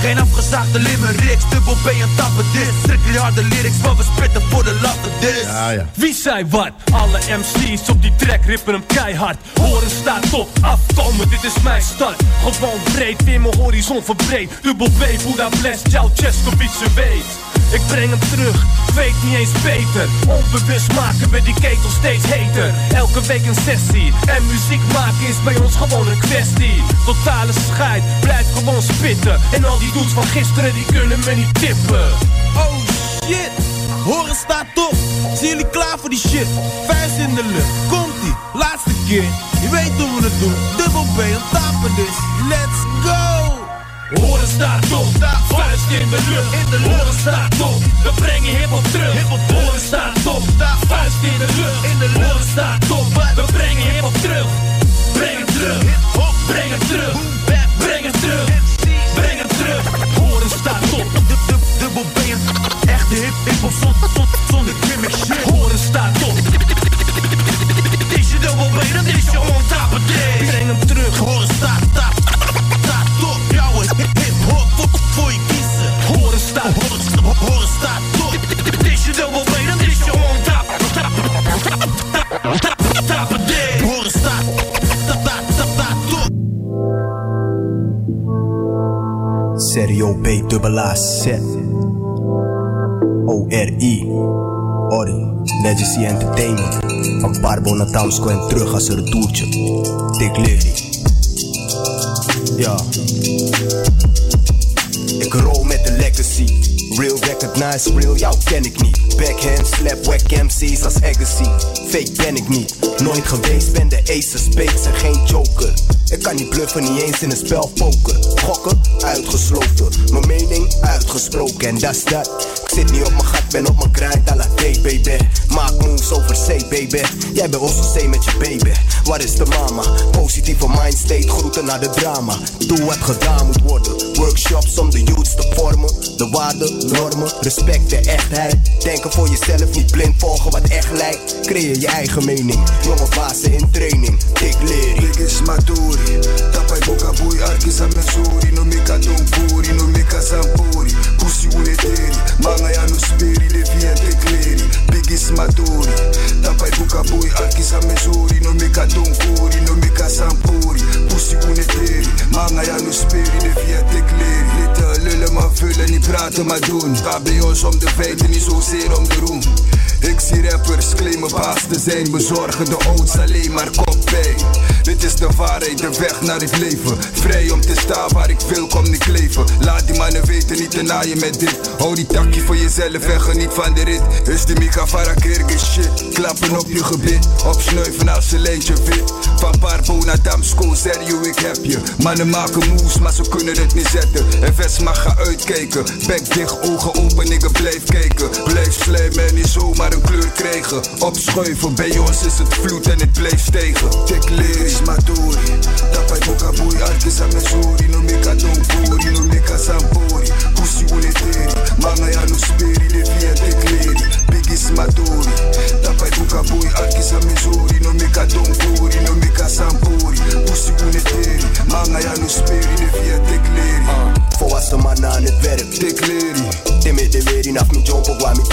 geen afgezaagde limericks, dubbel B en tappen dit Strictly harde lyrics, maar we spitten voor de latte dit Wie zei wat? Alle MC's op die track rippen hem keihard. Horen staat op, afkomen, dit is mijn stad. Gewoon breed, weer mijn horizon verbreed. Dubbel B, Buddha bless, jouw Cheskovic ze weet. Ik breng hem terug, weet niet eens beter. Onbewust maken we die ketel steeds heter. Elke week een sessie, en muziek maken is bij ons gewoon een kwestie. Totale scheid, blijf gewoon spitten. En al die dudes van gisteren, die kunnen me niet tippen. Oh shit, horen staat op. Zijn jullie klaar voor die shit? Vuist in de lucht, komt ie, laatste keer. Je weet hoe we het doen, dubbel B en tappen dus. Let's go! Horen staat op, vuist in de lucht, in de. Horen staat op, we brengen hip-hop terug. Hip-hop horen staat op, vuist in de lucht, in de. Horen staat op, we brengen hip-hop terug. Breng het terug, breng het terug, breng het terug, breng het terug. Horen staat op, Dubbel B en echte hip hip-hop zonder, zonder, gimmick shit. horen staat op. Is je dubbel B, dan is je on top of. Breng hem terug, Horen staat, staat, staat top. Jouwe hip-hop voor, voor je kiezen. horen staat op. Horen, horen staat top. Is je dubbel B, dan is je on top. Top of this. Horen staat, staat, staat, staat, staat top. Serio B dubbel A Z O-R-I Ori Legacy Entertainment Van Parbo naar Tamsco en terug als een retourtje Dick Levy Ja. Ik rol met de legacy. Real recognize real, jou ken ik niet. Backhand, slap, whack MC's als Agassi. Fake ben ik niet. Nooit geweest, ben de ace spades en geen joker. Ik kan niet bluffen, niet eens in een spel poker. Gokken, uitgesloten. Mijn mening, uitgesproken. En dat is dat. Ik zit niet op mijn gat, ben op mijn grind, à la D, baby. Maak moves over C, baby. Jij bent onze C met je baby. Waar is de mama? Positieve mindstate, groeten naar de drama. Doe wat gedaan moet worden. Workshops om de youths te vormen. De waarden, normen, respect, de echtheid. Denken voor jezelf, niet blind volgen wat echt lijkt. Creëer je eigen mening. Jonge bazen in training. Dik lering. Biggest maturi Tapai boca bui arkisa mesuri No mika dompuri, no mika sampuri Pussy uneteri Manga ya no spiri Deviante cleri Biggest maturi Tapai boca bui arkisa mesuri No mika dompuri, no mika sampuri Pussy uneteri Manga ya no spiri Deviante cleri Niet lullen maar vullen, niet praten maar doen KBO's om de feiten, niet zozeer om de roem ik zie rappers claimen baas te zijn, bezorgen de ouds alleen maar koppijn. Dit is de waarheid, de weg naar het leven. Vrij om te staan waar ik wil, kom niet kleven. Laat die mannen weten, niet te naaien met dit. Hou die takje voor jezelf en geniet van de rit. Is die Mika Farakirke shit. Klappen op je gebit, opsnuiven als een lijntje wit. Van Parpo naar Damsko, serio ik heb je. Mannen maken moves, maar ze kunnen het niet zetten. En mag gaan uitkijken. Bek dicht, ogen open, nigga blijf kijken. Blijf slijmen en niet zomaar een kleur krijgen. Opschuiven, bij ons is het vloed en het blijft stegen. Tik leris maturi, tapai boca bui, arkisa mesuri. No mika dompuri, no mika sampuri. Pussy uneteri, manga ya no speri, devia tik leri. Biggest maturi, tapai boca bui, arkisa mesuri. No mika dompuri, no mika sampuri. Pussy uneteri, manga ya no speri, devia tik leri. Volwassen mannen aan het werk. Tik leri. Timmy de weer in af mijn job op waar mijn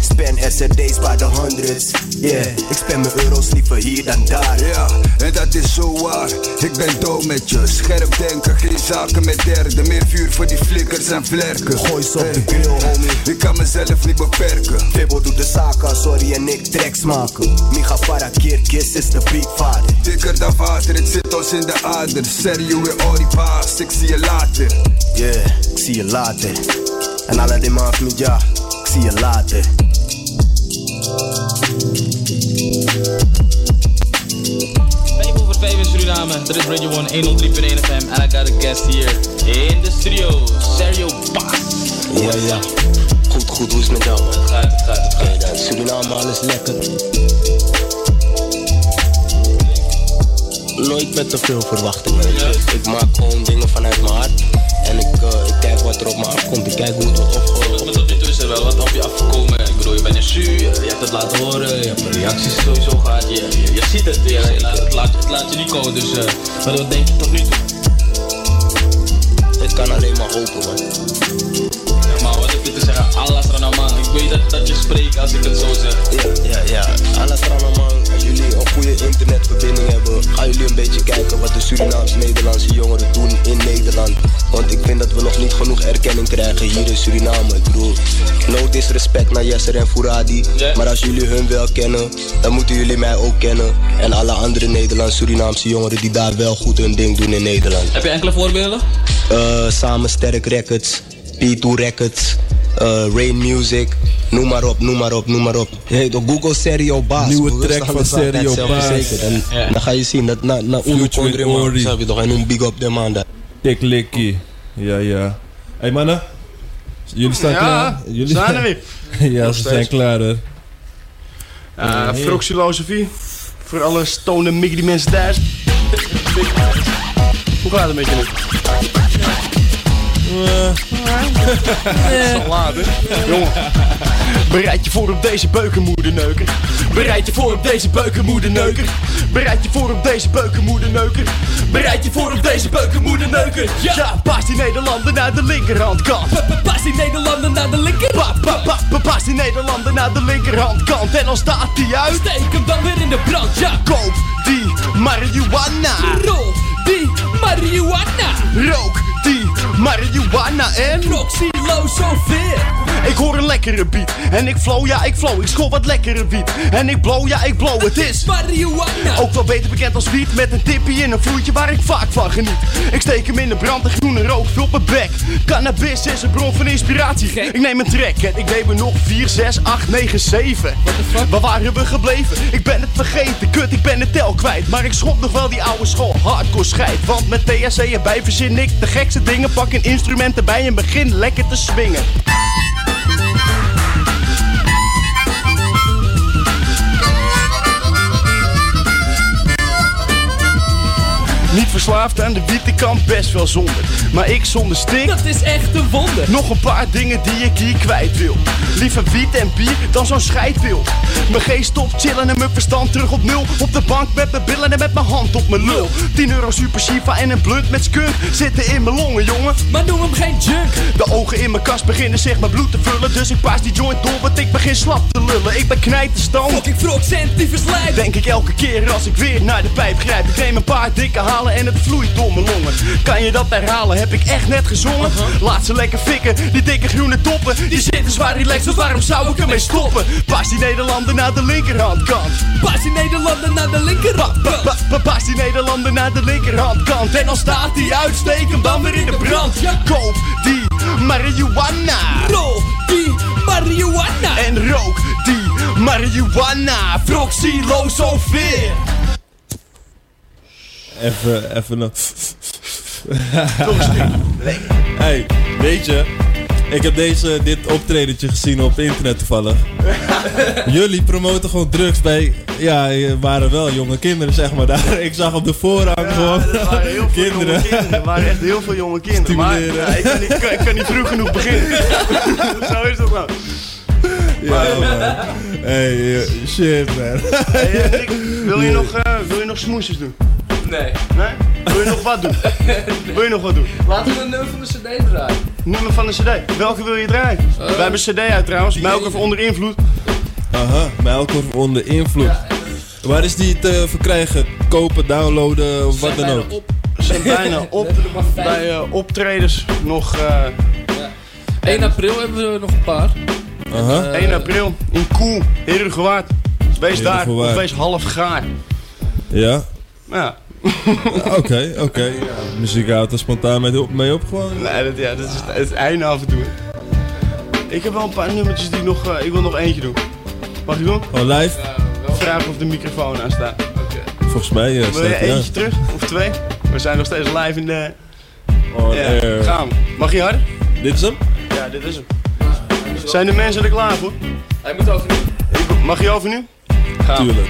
Spend SRD's bij de hundreds. Yeah, ik spend mijn euro's liever hier dan daar. Ja, en dat is zo waar. Ik ben dood met je. Scherp denken, geen zaken met derden. Meer vuur voor die flikkers en vlerken. Gooi ze op de grill, homie. Ik kan mezelf niet beperken. Fibbo doet de zaken, sorry en ik tracks maken. Micha Farakir, Kiss is de beatvader. Dikker dan water, het zit ons in de ader. Serio weer al die paas, ik zie je later. Yeah, ik zie je later. En alle die van ja, zie je later. Vijf over vijf in Suriname. Dat is Radio 1 103.1 FM. En I got a guest here in de studio. Sergio Bas. Ja, ja. Goed, goed, hoe is het met jou? Het gaat, het gaat, het gaat. Suriname, alles lekker. Nooit met te veel verwachtingen. Ik maak gewoon dingen vanuit mijn hart. En ik, eh, ik kijk wat er op me afkomt. Ik kijk hoe het wordt opgelost. Maar tot nu toe is er wel wat op je afgekomen. Ik bedoel, je bent su, je hebt het laten horen, je hebt reacties sowieso gehad. Je, je, je ziet het, je, je laat, het, laat, het laat je niet komen. Dus eh, maar wat denk je tot nu toe? Ik kan alleen maar hopen, man. Te zeggen? Man. Ik weet dat, dat je spreekt als ik het zo zeg. Ja, ja, ja. Man. Als jullie een goede internetverbinding hebben, gaan jullie een beetje kijken wat de Surinaams-Nederlandse jongeren doen in Nederland. Want ik vind dat we nog niet genoeg erkenning krijgen hier in Suriname. Ik bedoel, no disrespect naar Yasser en Fouradi. Maar als jullie hun wel kennen, dan moeten jullie mij ook kennen. En alle andere Nederlands-Surinaamse jongeren die daar wel goed hun ding doen in Nederland. Heb je enkele voorbeelden? Eh, Samen Sterk Records, P2 Records, eh, Rain Music. Noem maar op, noem maar op, noem maar op. Hey, Google Serio Baas. Nieuwe track van Serio. Baas. En dan ga je zien dat na, na Uno Future Condre je toch? En een big up de man daar. Tik Likkie. Ja, ja. Hey mannen. Jullie staan Ja, klaar? Jullie zijn er weer. ja, Nog ze steeds. zijn klaar hoor. Uh, Hey. Filosofie. Voor alle stone miggity mensen thuis. Hoe gaat het met je nu? Hè? Jongen. Bereid je voor op deze beukenmoederneuker. Bereid je voor op deze beukenmoederneuker. Bereid je voor op deze beukenmoederneuker. Bereid je voor op deze beukenmoederneuker. Ja, ja pas die Nederlander naar de linkerhandkant. Pas die Nederlander naar de linkerkant. Pa, pa, pa, pas die Nederlander naar de linkerhandkant. En dan staat die uit. Steek hem dan weer in de brand, ja. Koop die marihuana. Rook die marihuana. Rook die marihuana en... Roxy filosofeer. Ik hoor een lekkere beat en ik flow, ja ik flow. Ik school wat lekkere wiet en ik blow, ja ik blow. Het is marihuana. Ook wel beter bekend als wiet met een tippie in een vloeitje waar ik vaak van geniet. Ik steek hem in de brand, de groene rook vult mijn bek. Cannabis is een bron van inspiratie. Ik neem een track en ik weet me nog 4, 6, 8, 9, 7. Waar waren we gebleven? Ik ben het vergeten, kut, ik ben het tel kwijt. Maar ik schop nog wel die oude school, hardcore scheid. Want met THC erbij verzin ik de gekste dingen. Pak een instrument erbij en begin lekker te swingen. Niet verslaafd aan de witte kant, best wel zonder. Maar ik zonder stik. Dat is echt een wonder. Nog een paar dingen die ik hier kwijt wil. Liever wiet en bier dan zo'n scheidpil. Mijn geest stopt chillen en mijn verstand terug op nul. Op de bank met mijn billen en met mijn hand op mijn lul. 10 euro super Shiva en een blunt met skunk zitten in mijn longen, jongen. Maar noem hem geen junk. De ogen in mijn kast beginnen zich met bloed te vullen. Dus ik paas die joint door, want ik begin slap te lullen. Ik ben knijterstam. Fucking frog, cent, verslijt. Denk ik elke keer als ik weer naar de pijp grijp. Ik neem een paar dikke halen en het vloeit door mijn longen. Kan je dat herhalen? Heb ik echt net gezongen? Laat ze lekker fikken, die dikke groene toppen. Die zitten zwaar relaxed, dus waarom zou ik ermee stoppen? Pas die Nederlander naar de linkerhandkant. Pas die Nederlander naar de linkerhandkant. Pa, pa, pa, pas die Nederlander naar de linkerhandkant. En dan staat die uitstek hem dan weer in de brand. Koop die marihuana. Rol die marihuana. En rook die marihuana. Froxylosofeer. Even, even een... hey, weet je, ik heb deze, dit optredentje gezien op internet toevallig. Jullie promoten gewoon drugs bij, ja, waren wel jonge kinderen zeg maar daar. Ik zag op de voorrang gewoon Er waren heel veel kinderen. jonge kinderen. Er waren echt heel veel jonge kinderen. Maar Stimuleren. ja, ik, kan niet, ik, kan, ik kan niet vroeg genoeg beginnen. Zo is dat nou. Ja, man. Hey, eh, shit man. Hey, Rick, wil, je nog, eh, wil je nog smoesjes doen? Nee. Nee? Wil je nog wat doen? Wil je nog wat doen? Laten we een nummer van de cd draaien. Nummer van de cd. Welke wil je draaien? We hebben een cd uit trouwens. Melk of onder invloed. Aha, Melkor onder invloed. Waar is die te verkrijgen? Kopen, downloaden of wat dan ook? We zijn bijna op. Bij eh, optredens nog eh 1 april hebben we nog een paar. Aha. 1 april in Koel, Herengewaard. Wees daar, of wees half gaar. Ja. Ja. Oké, oké. Ja, muziek houdt er spontaan mee op, mee op gewoon. Nee, dat, ja, dat is het, het einde af en toe. Ik heb wel een paar nummertjes die ik nog... eh, ik wil nog eentje doen. Mag ik doen? Gewoon live? Vraag of de microfoon aan staat. Volgens mij eh, Wil je eentje terug? Of twee? We zijn nog steeds live in de... On ja, air. gaan we. Mag je harder? Dit is hem? Ja, dit is hem. Zijn de mensen er klaar voor? Hij moet over Ik- Mag je over nu? Gaan. Tuurlijk.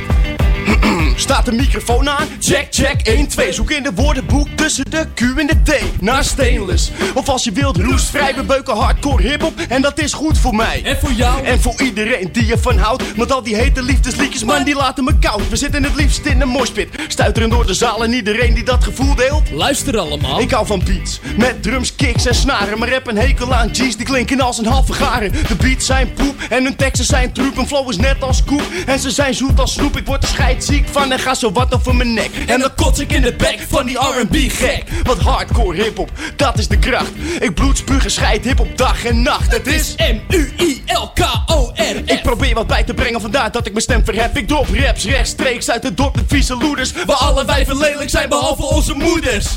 Staat de microfoon aan? Check, check, 1, 2. Zoek in de woordenboek tussen de Q en de T naar stainless. Of als je wilt, roestvrij, we beuken hardcore hiphop. En dat is goed voor mij. En voor jou. En voor iedereen die ervan houdt. Want al die hete liefdesliedjes, man, die laten me koud. We zitten het liefst in een moshpit. Stuiteren door de zaal en iedereen die dat gevoel deelt. Luister allemaal. Ik hou van beats. Met drums, kicks en snaren. Maar heb een hekel aan G's die klinken als een halve garen. De beats zijn poep en hun teksten zijn troep. Een flow is net als koek. En ze zijn zoet als snoep. Ik word er scheidziek van en ga zo wat over mijn nek. En dan kots ik in de bek van die R&B gek. Wat hardcore hiphop, dat is de kracht. Ik bloed, spuug en scheid hiphop dag en nacht. Het is M-U-I-L-K-O-R. ik probeer wat bij te brengen, vandaar dat ik mijn stem verhef. Ik drop raps rechtstreeks uit het dorp met vieze loeders. Waar alle wijven lelijk zijn, behalve onze moeders.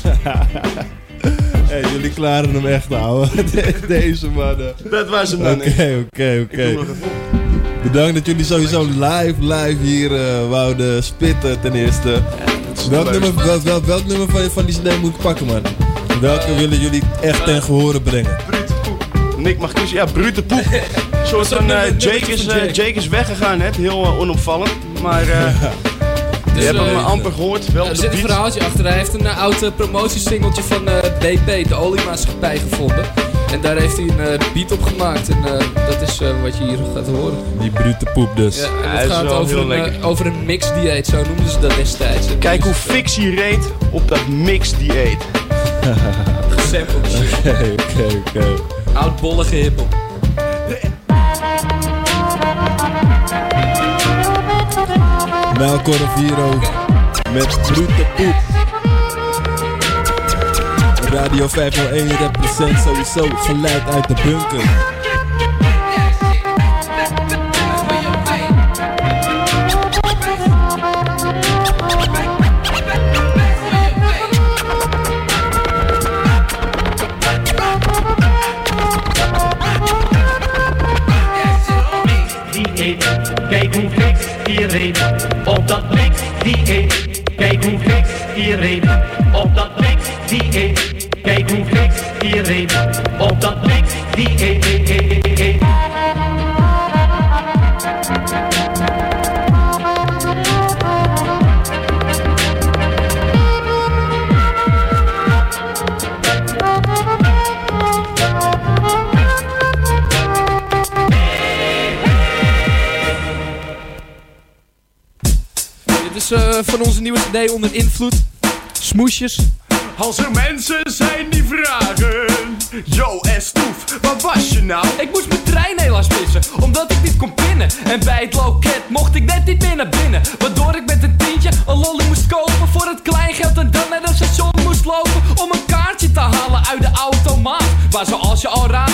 Hey, jullie klaren hem echt, ouwe. De- Deze mannen. Dat was hem dan. Oké, oké, oké. Bedankt dat jullie sowieso live, live hier eh, wouden spitten ten eerste. welk, nummer, wel, wel, welk nummer van, van die cd moet ik pakken, man? Welke willen jullie echt ten gehore brengen? Nick mag kiezen. Ja, brute poep. Een soort van eh, Jake, is, eh, Jake is weggegaan net. Heel eh, onopvallend. Maar eh je Dus, hebt hem eh, eh, amper gehoord. Wel er zit een verhaaltje achter. Hij heeft een uh, oud uh, promotiesingeltje van eh, BP, de oliemaatschappij, gevonden. En daar heeft hij een eh, beat op gemaakt. En eh, dat is eh, wat je hier gaat horen. Die brute poep dus. Ja, en het gaat over een, over een mixdieet, zo noemden ze dat destijds. En Kijk hoe fix hij reed op dat mix-dieet. is gesampled. Oké, oké, oké. Oudbollige hiphop. Melkorf hier ook. Met brute poep. Radio 501 represent sowieso geluid uit de bunker. op dat mix dieet. Kijk hoe fix reed op dat reed op dat mix dieet. Dit is eh, van onze nieuwe CD onder invloed. Smoesjes. Als er mensen zijn die vragen Yo, en Stoef, waar was je nou? Ik moest mijn trein helaas missen, omdat ik niet kon pinnen. En bij het loket mocht ik net niet meer naar binnen. Waardoor ik met een tientje een lolly moest kopen voor het kleingeld. En dan naar het station moest lopen om een kaartje te halen uit de automaat. Waar zoals je al briefje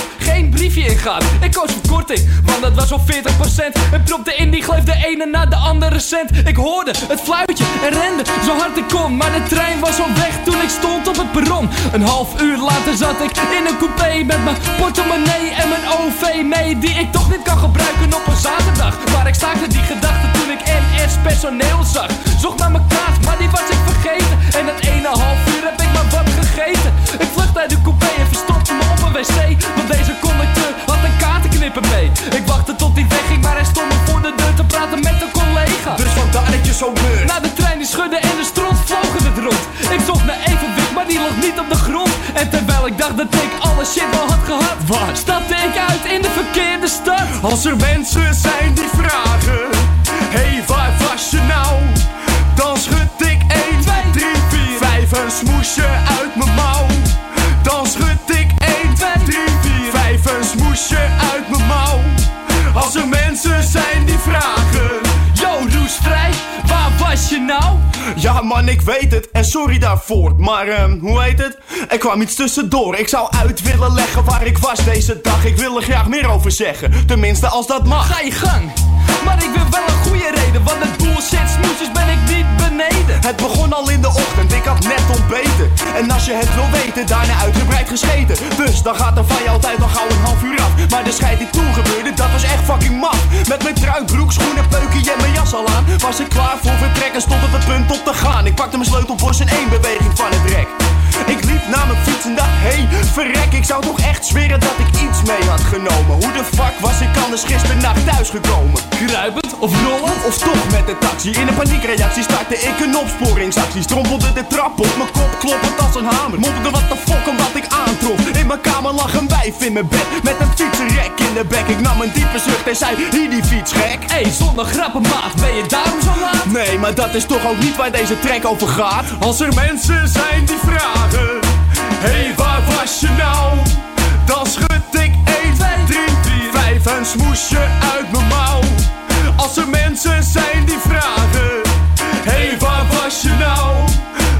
Ik koos voor korting, want dat was al 40%. En propte in die gleef de ene na de andere cent. Ik hoorde het fluitje en rende zo hard ik kon. Maar de trein was al weg toen ik stond op het perron. Een half uur later zat ik in een coupé met mijn portemonnee en mijn OV mee. Die ik toch niet kan gebruiken op een zaterdag. Maar ik staakte die gedachte toen ik NS personeel zag. Zocht naar mijn kaart, maar die was ik vergeten. En dat ene half uur heb ik maar wat gegeten. Ik vluchtte uit de coupé en verstopte me op een wc. Want deze conducteur had mee. Ik wachtte tot hij wegging, maar hij stond me voor de deur te praten met een collega. Dus vandaar dat je zo beurt Na de trein die schudde en de stront vlogen het rond. Ik zocht naar evenwicht, maar die lag niet op de grond. En terwijl ik dacht dat ik alle shit wel had gehad, Wat? stapte ik uit in de verkeerde stad. Als er mensen zijn die vragen Hey, waar was je nou? Dan schud ik 1, 2, 3, 4, 5 een smoesje uit mijn mouw een smoesje uit mijn mouw. Als er mensen zijn die vragen was je nou? Ja man, ik weet het. En sorry daarvoor Maar ehm, hoe heet het? Er kwam iets tussendoor. Ik zou uit willen leggen waar ik was deze dag. Ik wil er graag meer over zeggen. Tenminste als dat mag. Ga je gang, maar ik wil wel een goede reden. Want het bullshit smoesjes ben ik niet beneden. Het begon al in de ochtend, ik had net ontbeten. En als je het wil weten, daarna uitgebreid gescheten. Dus dan gaat er van je altijd al gauw een half uur af. Maar de scheid die toen gebeurde, dat was echt fucking maf. Met mijn trui, broek, schoenen, peukje en mijn jas al aan Was ik klaar voor vertrek en stond op het punt om te gaan. Ik pakte mijn sleutelbos in één beweging van het rek ik liep naar mijn fiets en dacht, hey, verrek Ik zou toch echt zweren dat ik iets mee had genomen. Hoe de fuck was ik anders gisternacht thuis gekomen? Kruipend of rollend? Of toch met de taxi? In een paniekreactie startte ik een opsporingsactie. Strompelde de trap op, mijn kop kloppend als een hamer. Mopperde wat de fuck? omdat ik aantrof. In mijn kamer lag een wijf in mijn bed Met een fietsenrek in de bek. Ik nam een diepe zucht en zei, hier die fiets gek. Hey, zonder grappen maat, ben je daarom zo laat? Nee, maar dat is toch ook niet waar deze track over gaat? Als er mensen zijn die vragen Hey, waar was je nou? Dan schud ik 1, 2, 3, 4, 5 een smoesje uit mijn mouw Als er mensen zijn die vragen Hey, waar was je nou?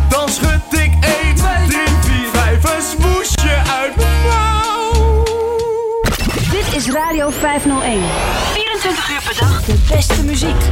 Dan schud ik 1, 2, 3, 4, 5 een smoesje uit mijn mouw Dit is Radio 501. 24 uur per dag de beste muziek.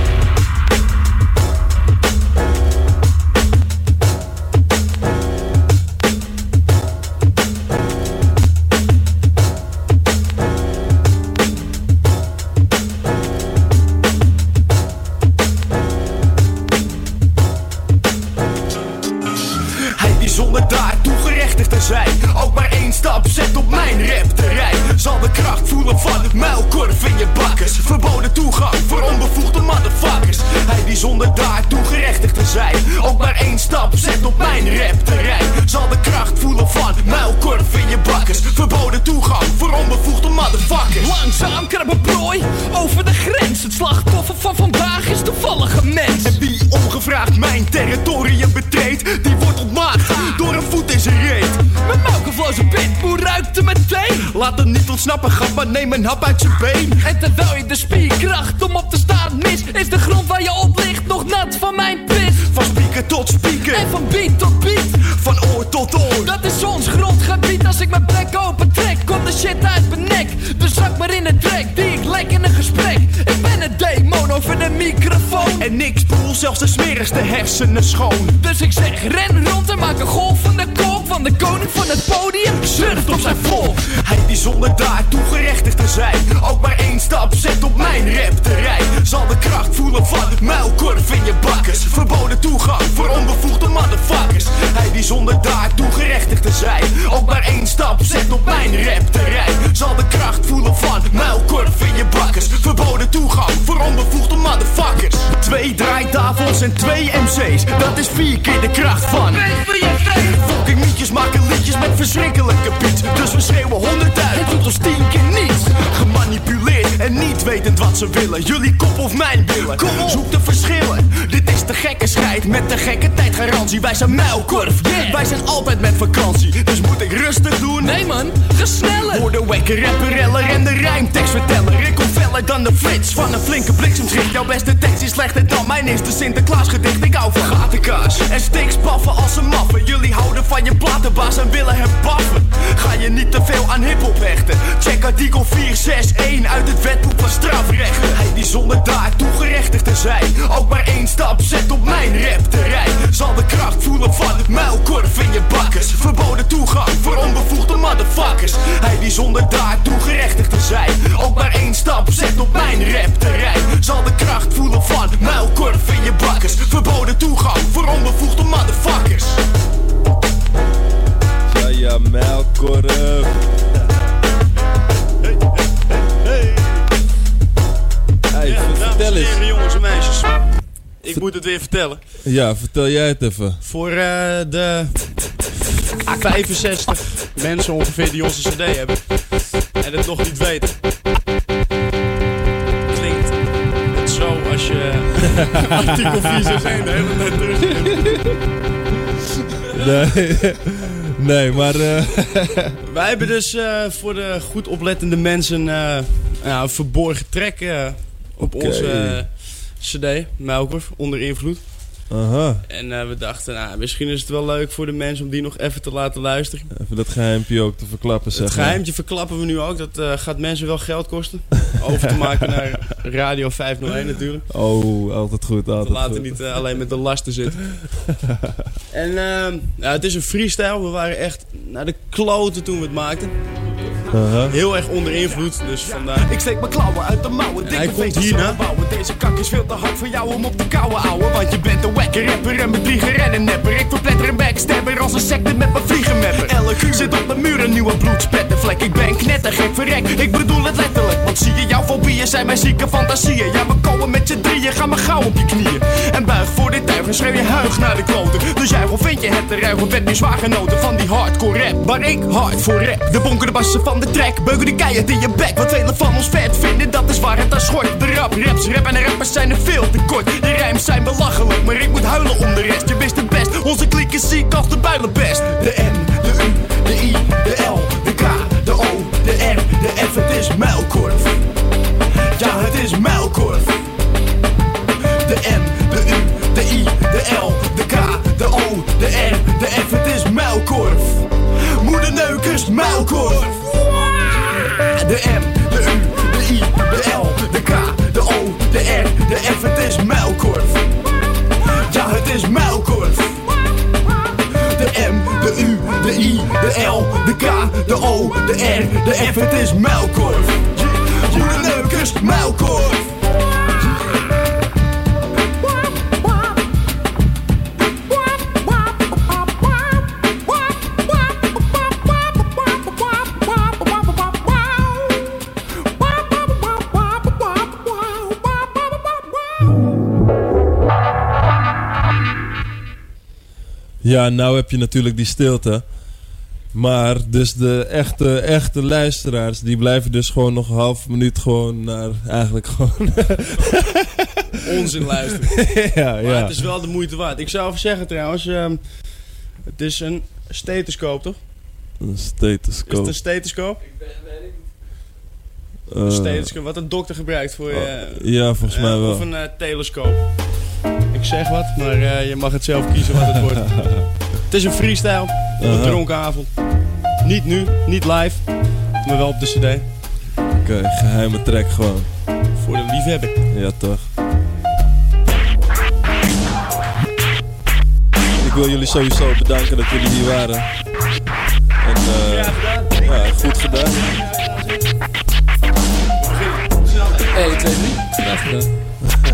Territorium betreedt Die wordt ontmaagd door een voet in zijn reet Mijn muikenvloze pitboer ruikt er meteen. Laat hem niet ontsnappen, gat, maar neem een hap uit zijn been En terwijl je de spierkracht de smerigste hersenen schoon. Dus ik zeg, ren rond en maak een golf van de koning van het podium. Surft op zijn volk. Hij die zonder daartoe gerechtigd te zijn Ook maar één stap zet op mijn rapterrein Zal de kracht voelen van muilkorf in je bakkers Verboden toegang voor onbevoegde motherfuckers. Hij die zonder daartoe gerechtigd te zijn Ook maar één stap zet op mijn rapterrein Zal de kracht voelen van muilkorf in je bakkers Verboden toegang voor onbevoegde motherfuckers. Twee draaitafels en twee MC's Dat is vier keer de kracht van Fucking mietjes maken liedjes met verschrikkelijke beats Dus we schreeuwen honderdduizend tot ons tien keer niets. Gemanipuleerd en niet wetend wat ze willen. Jullie kop of mijn billen. Kom op, zoek de verschillen. Dit is de gekke scheid met de gekke tijdgarantie. Wij zijn muilkorf, wij zijn altijd met vakantie. Dus moet ik rustig doen? Nee man, ga sneller. Hoor de wekker rappereller en de rijmtekstverteller Ik kom feller dan de flits van een flinke bliksemschicht Jouw beste tekst is slechter dan mijn de Sinterklaas gedicht Ik hou van gatenkaas. en stikspaffen als een maffen Jullie houden van je platenbaas en willen hem baffen Ga je niet te veel aan hiphop hechten? Check artikel 461 uit het wetboek van strafrechten. Hij die zonder daartoe gerechtigd te zijn Ook maar één stap zet op mijn rapterrein Zal de kracht voelen van muilkorf in je bakkers Verboden toegang voor onbevoegde motherfuckers. Hij die zonder daartoe gerechtigd te zijn Ook maar één stap zet op mijn rapterrein Zal de kracht voelen van muilkorf in je bakkers Verboden toegang voor onbevoegde motherfuckers Ja, ja, melkkorf. Hey, Ja, ver- dames vertel en eens. heren, jongens en meisjes. Ik moet het weer vertellen. Ja, vertel jij het even. Voor eh, de 65 mensen ongeveer die onze cd hebben. En het nog niet weten. Klinkt het zo als je artikel 461 de hele tijd terug Nee, nee maar... eh, Wij hebben dus eh, voor de goed oplettende mensen eh, ja, een verborgen eh, op onze cd, Melkorf, onder invloed. Aha, En eh, we dachten, nou, misschien is het wel leuk voor de mensen om die nog even te laten luisteren. even dat geheimpje ook te verklappen, zeg Het geheimtje verklappen we nu ook. Dat eh, gaat mensen wel geld kosten. Over te maken naar Radio 501 natuurlijk. Oh, altijd goed, We altijd laten goed. niet eh, alleen met de lasten zitten. En ja, het is een freestyle. We waren echt naar de kloten toen we het maakten. Aha. Heel erg onder invloed, dus vandaar. Ik steek mijn klauwen uit de mouwen, dikke hij komt hierna. Deze kak is veel te hard voor jou om op te kouwen, ouwe. Want je bent een wekker rapper en bedrieger en een nepper. Ik verpletter een backstabber als een secte met mijn vliegenmepper. Elk uur zit op de muur een nieuwe bloedspettenvlek. Ik ben knettergek verrek, ik bedoel het letterlijk. Want zie je, jouw fobieën zijn mijn zieke fantasieën. Ja, we komen met je drieën, ga maar gauw op je knieën. En buig voor dit tuig en schreeuw je huig naar de kloten. Dus jij of vind je het terrein, of bent nu zwaar genoten van die hardcore rap. Waar ik hard voor rap. De bonken de bassen van de track, beuken de keihard in je bek. Wat velen van ons vet vinden, dat is waar het aan schort. De rap, raps, rap en de rappers zijn er veel te kort. De rijms zijn belachelijk, maar ik moet huilen om de rest. Je wist het best, onze kliek is ziek als de builenbest. De M, de U, de I, de L, de K, de O, de R, de F, het is muilkorf. Ja, het is muilkorf. De M, de U, de I, de L, de K, de O, de R, de F, het is muilkorf. Moederneukers, muilkorf. De M, de U, de I, de L, de K, de O, de R, de F, het is muilkorf. Ja, het is muilkorf. De M, de U, de I, de L, de K, de O, de R, de F, het is muilkorf. Moederneukers, muilkorf. Ja, nou heb je natuurlijk die stilte. Maar dus de echte, echte luisteraars, die blijven dus gewoon nog een half minuut gewoon naar eigenlijk gewoon... Onzin luisteren. ja, Maar ja. het is wel de moeite waard. Ik zou even zeggen trouwens, ehm, het is een stethoscoop toch? Een Is het stethoscoop. een stethoscoop? Eh, Een stethoscoop, wat een dokter gebruikt voor je... Oh, ja, volgens mij eh, wel. Of een eh, telescoop. Ik zeg wat, maar eh, je mag het zelf kiezen wat het wordt. het is een freestyle, op een Aha. dronken avond. Niet nu, niet live, maar wel op de cd. Oké, geheime track gewoon. Voor de liefhebber. Ja, toch. Ik wil jullie sowieso bedanken dat jullie hier waren. En eh, ja, goed gedaan. 1, 2, 3. Graag gedaan.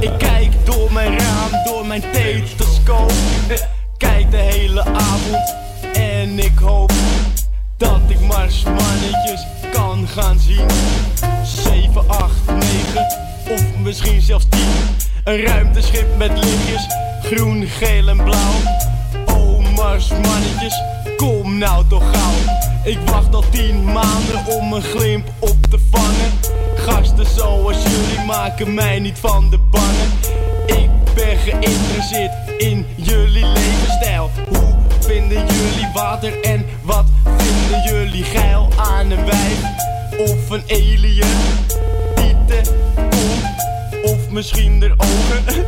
Ik kijk door mijn raam, door mijn tetoscoop. Kijk de hele avond en ik hoop dat ik marsmannetjes kan gaan zien. 7, 8, 9 of misschien zelfs 10. Een ruimteschip met lichtjes, groen, geel en blauw. Oh marsmannetjes, kom nou toch gauw. Ik wacht al 10 maanden om een glimp op te vangen. Gasten zoals jullie maken mij niet van de bannen. Ik ben geïnteresseerd in jullie levensstijl. Hoe vinden jullie water en wat vinden jullie geil aan een wijf of een alien? Tieten, kont of misschien er ogen?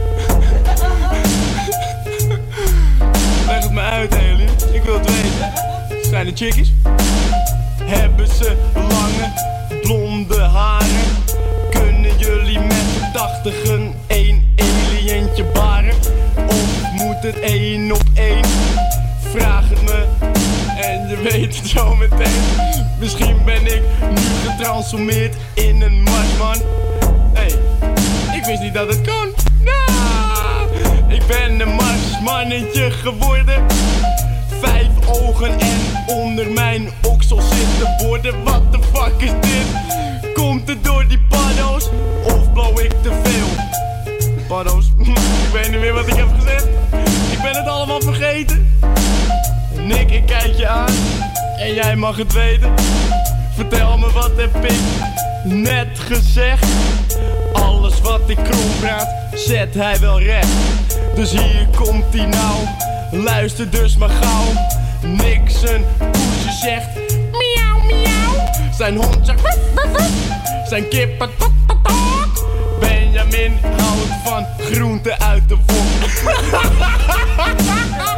Leg het me uit, alien. Ik wil het weten. Zijn er chickies? Hebben ze lange blonde haren? Kunnen jullie met de tachtigen één alientje baren? Of moet het één op één? Vraag het me en je weet het zo meteen. Misschien ben ik nu getransformeerd in een marsman. Hey, ik wist niet dat het kon. Nou, ik ben een marsmannetje geworden. Vijf onder mijn oksel zitten borden. Wat de fuck is dit? Komt het door die paddo's of blow ik te veel? Paddo's, ik weet niet meer wat ik heb gezegd. Ik ben het allemaal vergeten. Nick, ik kijk je aan en jij mag het weten. Vertel me wat heb ik net gezegd. Alles wat ik krom praat, zet hij wel recht. Dus hier komt hij nou, luister dus maar gauw. Nick zijn poesje zegt miauw miauw. Zijn hond zegt woef, woef. Zijn kip het tok tok tok. Benjamin houdt van groenten uit de wok.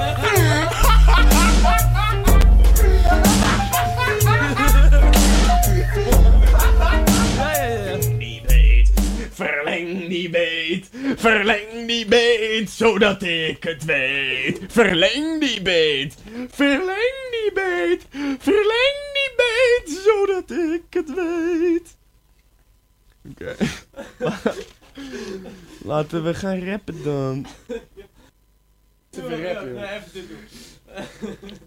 verleng die beet, zodat ik het weet. Verleng die beet, verleng die beet, verleng die beet, zodat ik het weet. Oké. Laten we gaan rappen dan.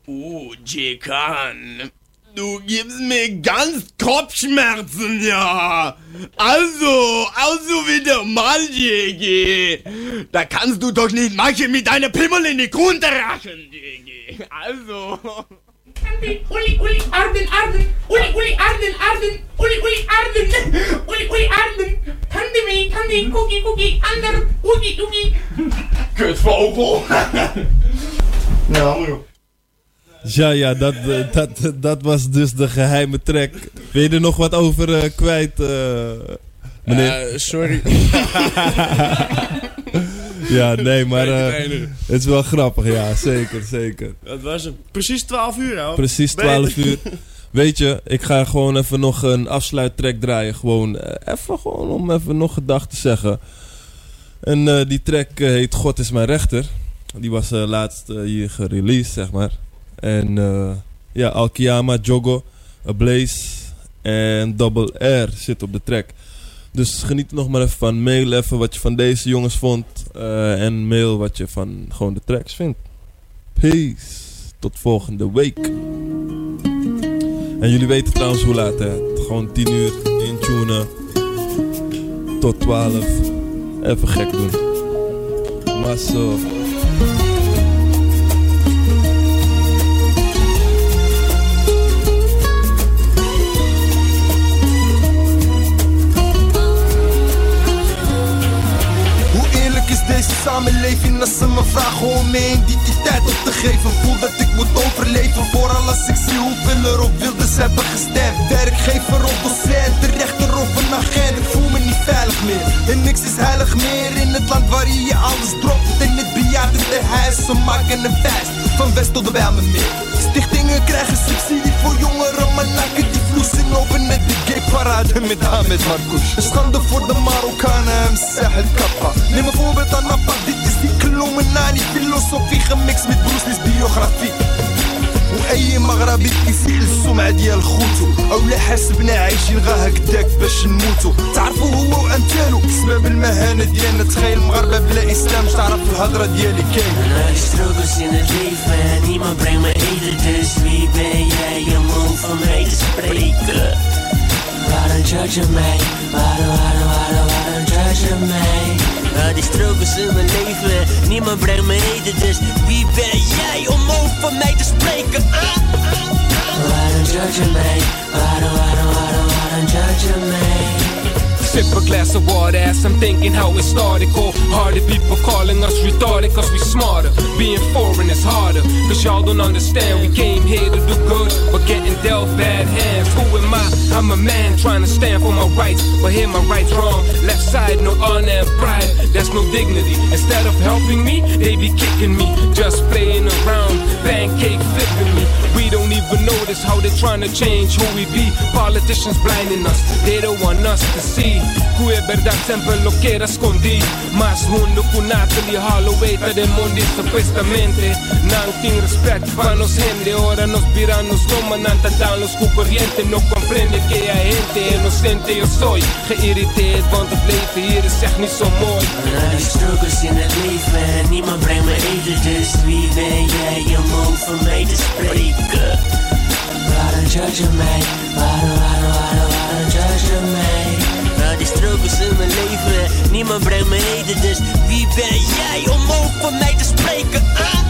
Oh, Jekan. Du gibst mir ganz Kopfschmerzen, ja. Also, also wieder mal, JG. Da kannst du doch nicht machen mit deiner Pimmel in die Grunte rachen, JG. Also. Uli, uli, Arden, Arden. Uli, uli, Arden, Arden. Uli, uli, Arden. Uli, uli, Arden. Tandemi, tandi, cookie, cookie, ander, oekie, oekie. Kutvogel. nou, maar op. Ja, ja, dat, eh, dat, dat was dus de geheime track. Wil je er nog wat over eh, kwijt, eh, meneer? Sorry. ja, nee, maar eh, het is wel grappig, ja, zeker, zeker. Dat was het. Precies 12 uur, nou. Precies 12 uur. Weet je, ik ga gewoon even nog een afsluittrack draaien. Gewoon even gewoon om even nog gedag te zeggen. En eh, die track heet God is mijn rechter. Die was eh, laatst hier gereleased, zeg maar. En eh, ja, Alkiyama, Jogo, Blaze en Double R zit op de track. Dus geniet nog maar even van. Mail even wat je van deze jongens vond. eh, en mail wat je van gewoon de tracks vindt. Peace. Tot volgende week. En jullie weten trouwens hoe laat hè. Gewoon 10 uur intunen. Tot 12. Even gek doen. Masso. Deze samenleving als ze me vragen om mijn identiteit op te geven. Voel dat ik moet overleven Vooral als ik zie hoeveel er op wilders hebben gestemd. Werkgever of docent, de rechter of een agent. Ik voel me niet veilig meer. En niks is heilig meer in het land waar je alles dropt. Het ja, dus de huis. Ze maken een feest van West tot de Bijlmermeer. Stichtingen krijgen subsidie voor jongeren, maar nakken die vloesen open met de gay parade met Ahmed Marcouch. Schande voor de Marokkanen, hem zeg het kappa. Neem een voorbeeld aan mijn dit is die Colomenani filosofie gemixt met Bruce biografie. وأي مغربي كيسيل السمعة ديال خوتو أو لا حاسبنا عايشين غا هكداك باش نموتو تعرفو هو وأمثالو سبب المهانة ديالنا تخيل مغربة بلا إسلام تعرف الهضرة ديالي كاين أنا اشتروكو سينا ديفا ديما بري ما ايد التسويبة يا يمون فما ايد سبريك Bara judge me, bara bara bara bara judge me. Adi strogo se me leve, nima brem me ide des. Vi be jai o mij te spreken? Judge mij? Waarom, waarom, waarom, waarom judge mij? Sip a glass of water as I'm thinking how it started. Cold hearted people calling us retarded cause we smarter. Being foreign is harder cause y'all don't understand. We came here to do good but getting dealt bad hands. Who am I? I'm a man trying to stand for my rights. But here my rights wrong. Left side, no honor and pride. There's no dignity. Instead of helping me, they be kicking me. Just playing around, pancake flipping me. We don't even notice how they're trying to change who we be. Politicians blinding us, they don't want us to see. È verdad sempre lo que era escondí. Más mundo con Natalie Holloway, de mondi supuestamente. Nang ting respect para nos gente, ahora nos viran, nos toman, dan los corriente. No comprende que hay gente inocente, yo soy geïrriteerd, want het leven hier is echt niet zo mooi. Na die struggles in het leven, niemand brengt me eten, dus wie ben jij om over mij te spreken? Waarom judge mij? Waarom, waarom, waarom, waarom judge mij? Struggles in mijn leven, niemand brengt me eten, dus wie ben jij om over mij te spreken? Ah?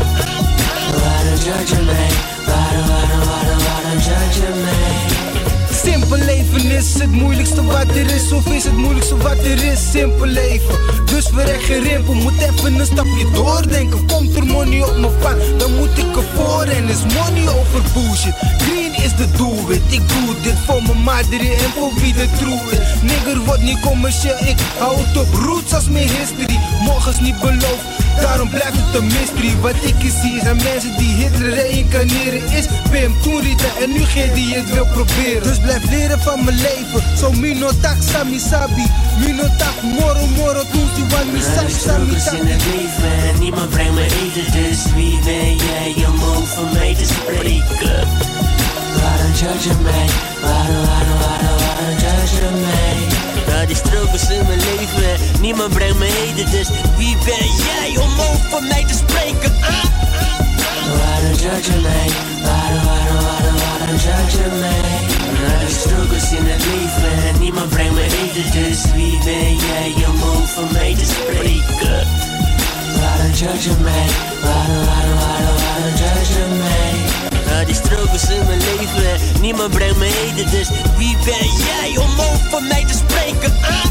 Waarom judge je mij? Waarom, waarom, waarom, waarom judge je mij? Simpel leven is het moeilijkste wat er is Of is het moeilijkste wat er is? Simpel leven. Dus verrek geen rimpel Moet even een stapje doordenken. Komt er money op mijn pad Dan moet ik ervoor. En is money over bullshit. Green is de doelwit. Ik doe dit voor mijn madre En voor wie de true is. Nigger wordt niet commercieel Ik hou het op roots als mijn history. Morgens niet beloofd Daarom blijft het een mystery. Wat ik hier zie zijn mensen die Hitler reïncarneren Is. Pim toen Rita en nu geen die het wil proberen. Dus blijf leren van mijn leven. Zo minotak sami sabi. Minotak moro moro toesie wan mi Na sami die sami struggles in het leven, niemand brengt me eten, dus wie ben jij om over mij te spreken? Waarom judge mij? Waarom, waarom, waarom, Die struggles in mijn leven, niemand brengt me eten, dus wie ben jij om over mij te spreken? Ah? Waarom judge je mij? Waarom, waarom, waarom, waarom judge je mij? Na die struggles in het leven, niemand brengt me eten, dus wie ben jij om over mij te spreken? Waarom judge je mij? Waarom, waarom, waarom, waarom judge je mij? Die struggles in mijn leven, niemand brengt me eten, dus wie ben jij om over mij te spreken? Ah?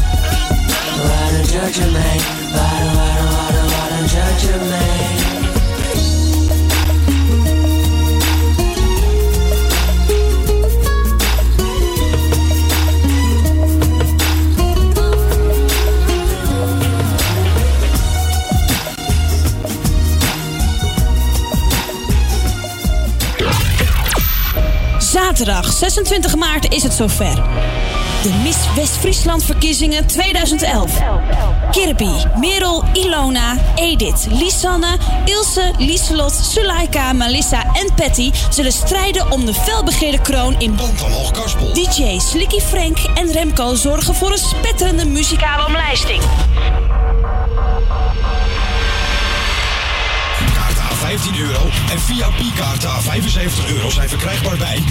Waarom judge mij? Waarom, waarom, waarom, waarom judge je Zaterdag 26 maart is het zover. De Miss West-Friesland verkiezingen 2011. Kirby, Merel, Ilona, Edith, Lisanne, Ilse, Lieselot, Sulaika, Melissa en Patty zullen strijden om de felbegeerde kroon in DJ Slicky Frank en Remco zorgen voor een spetterende muzikale omlijsting. 15 euro en via P-kaarten à 75 euro zijn verkrijgbaar bij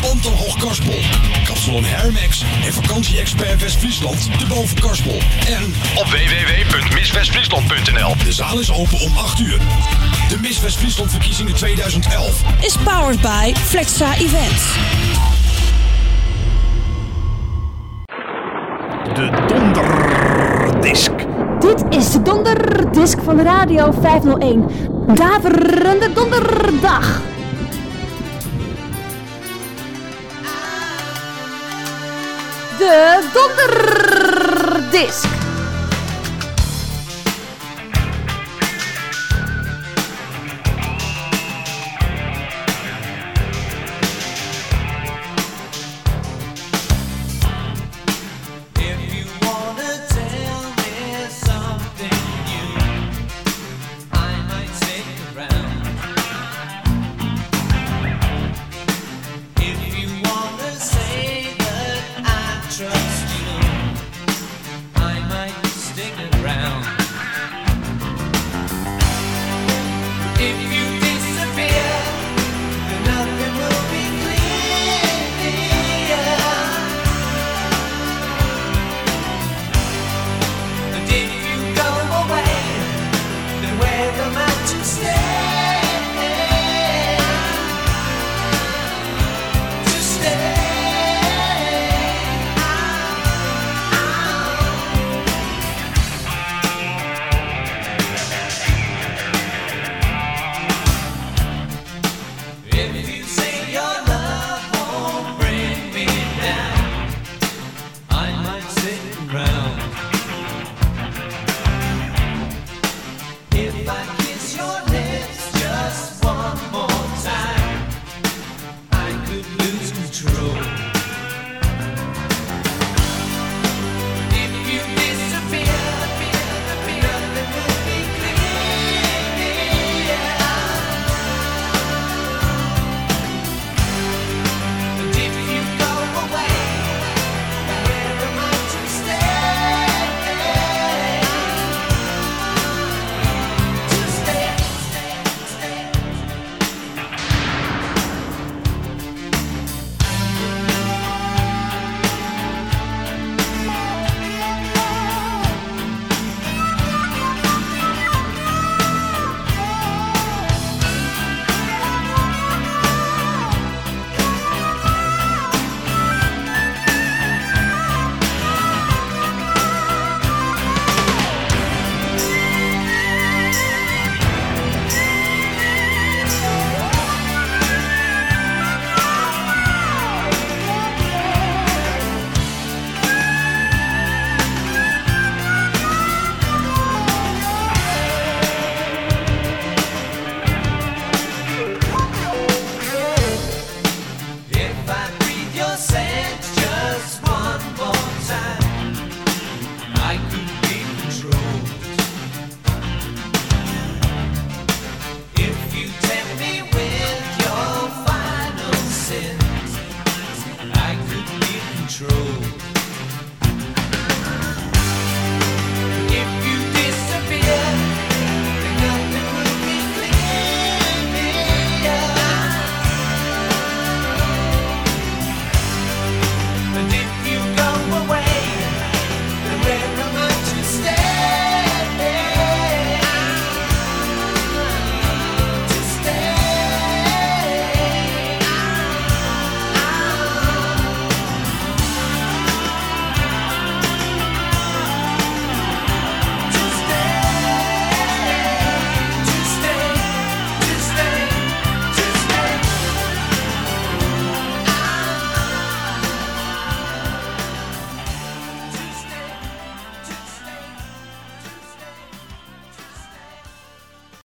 Pantel Hoog Karspel, Kapsalon Hermex en vakantieexpert West-Friesland de Boven Karspel. En op www.misswestfriesland.nl. De zaal is open om 8 uur. De Miss West-Friesland verkiezingen 2011. Is powered by Flexa Events. De donderdisc. Dit is de donderdisc van Radio 501. Daverende donderdag. De donderdisc.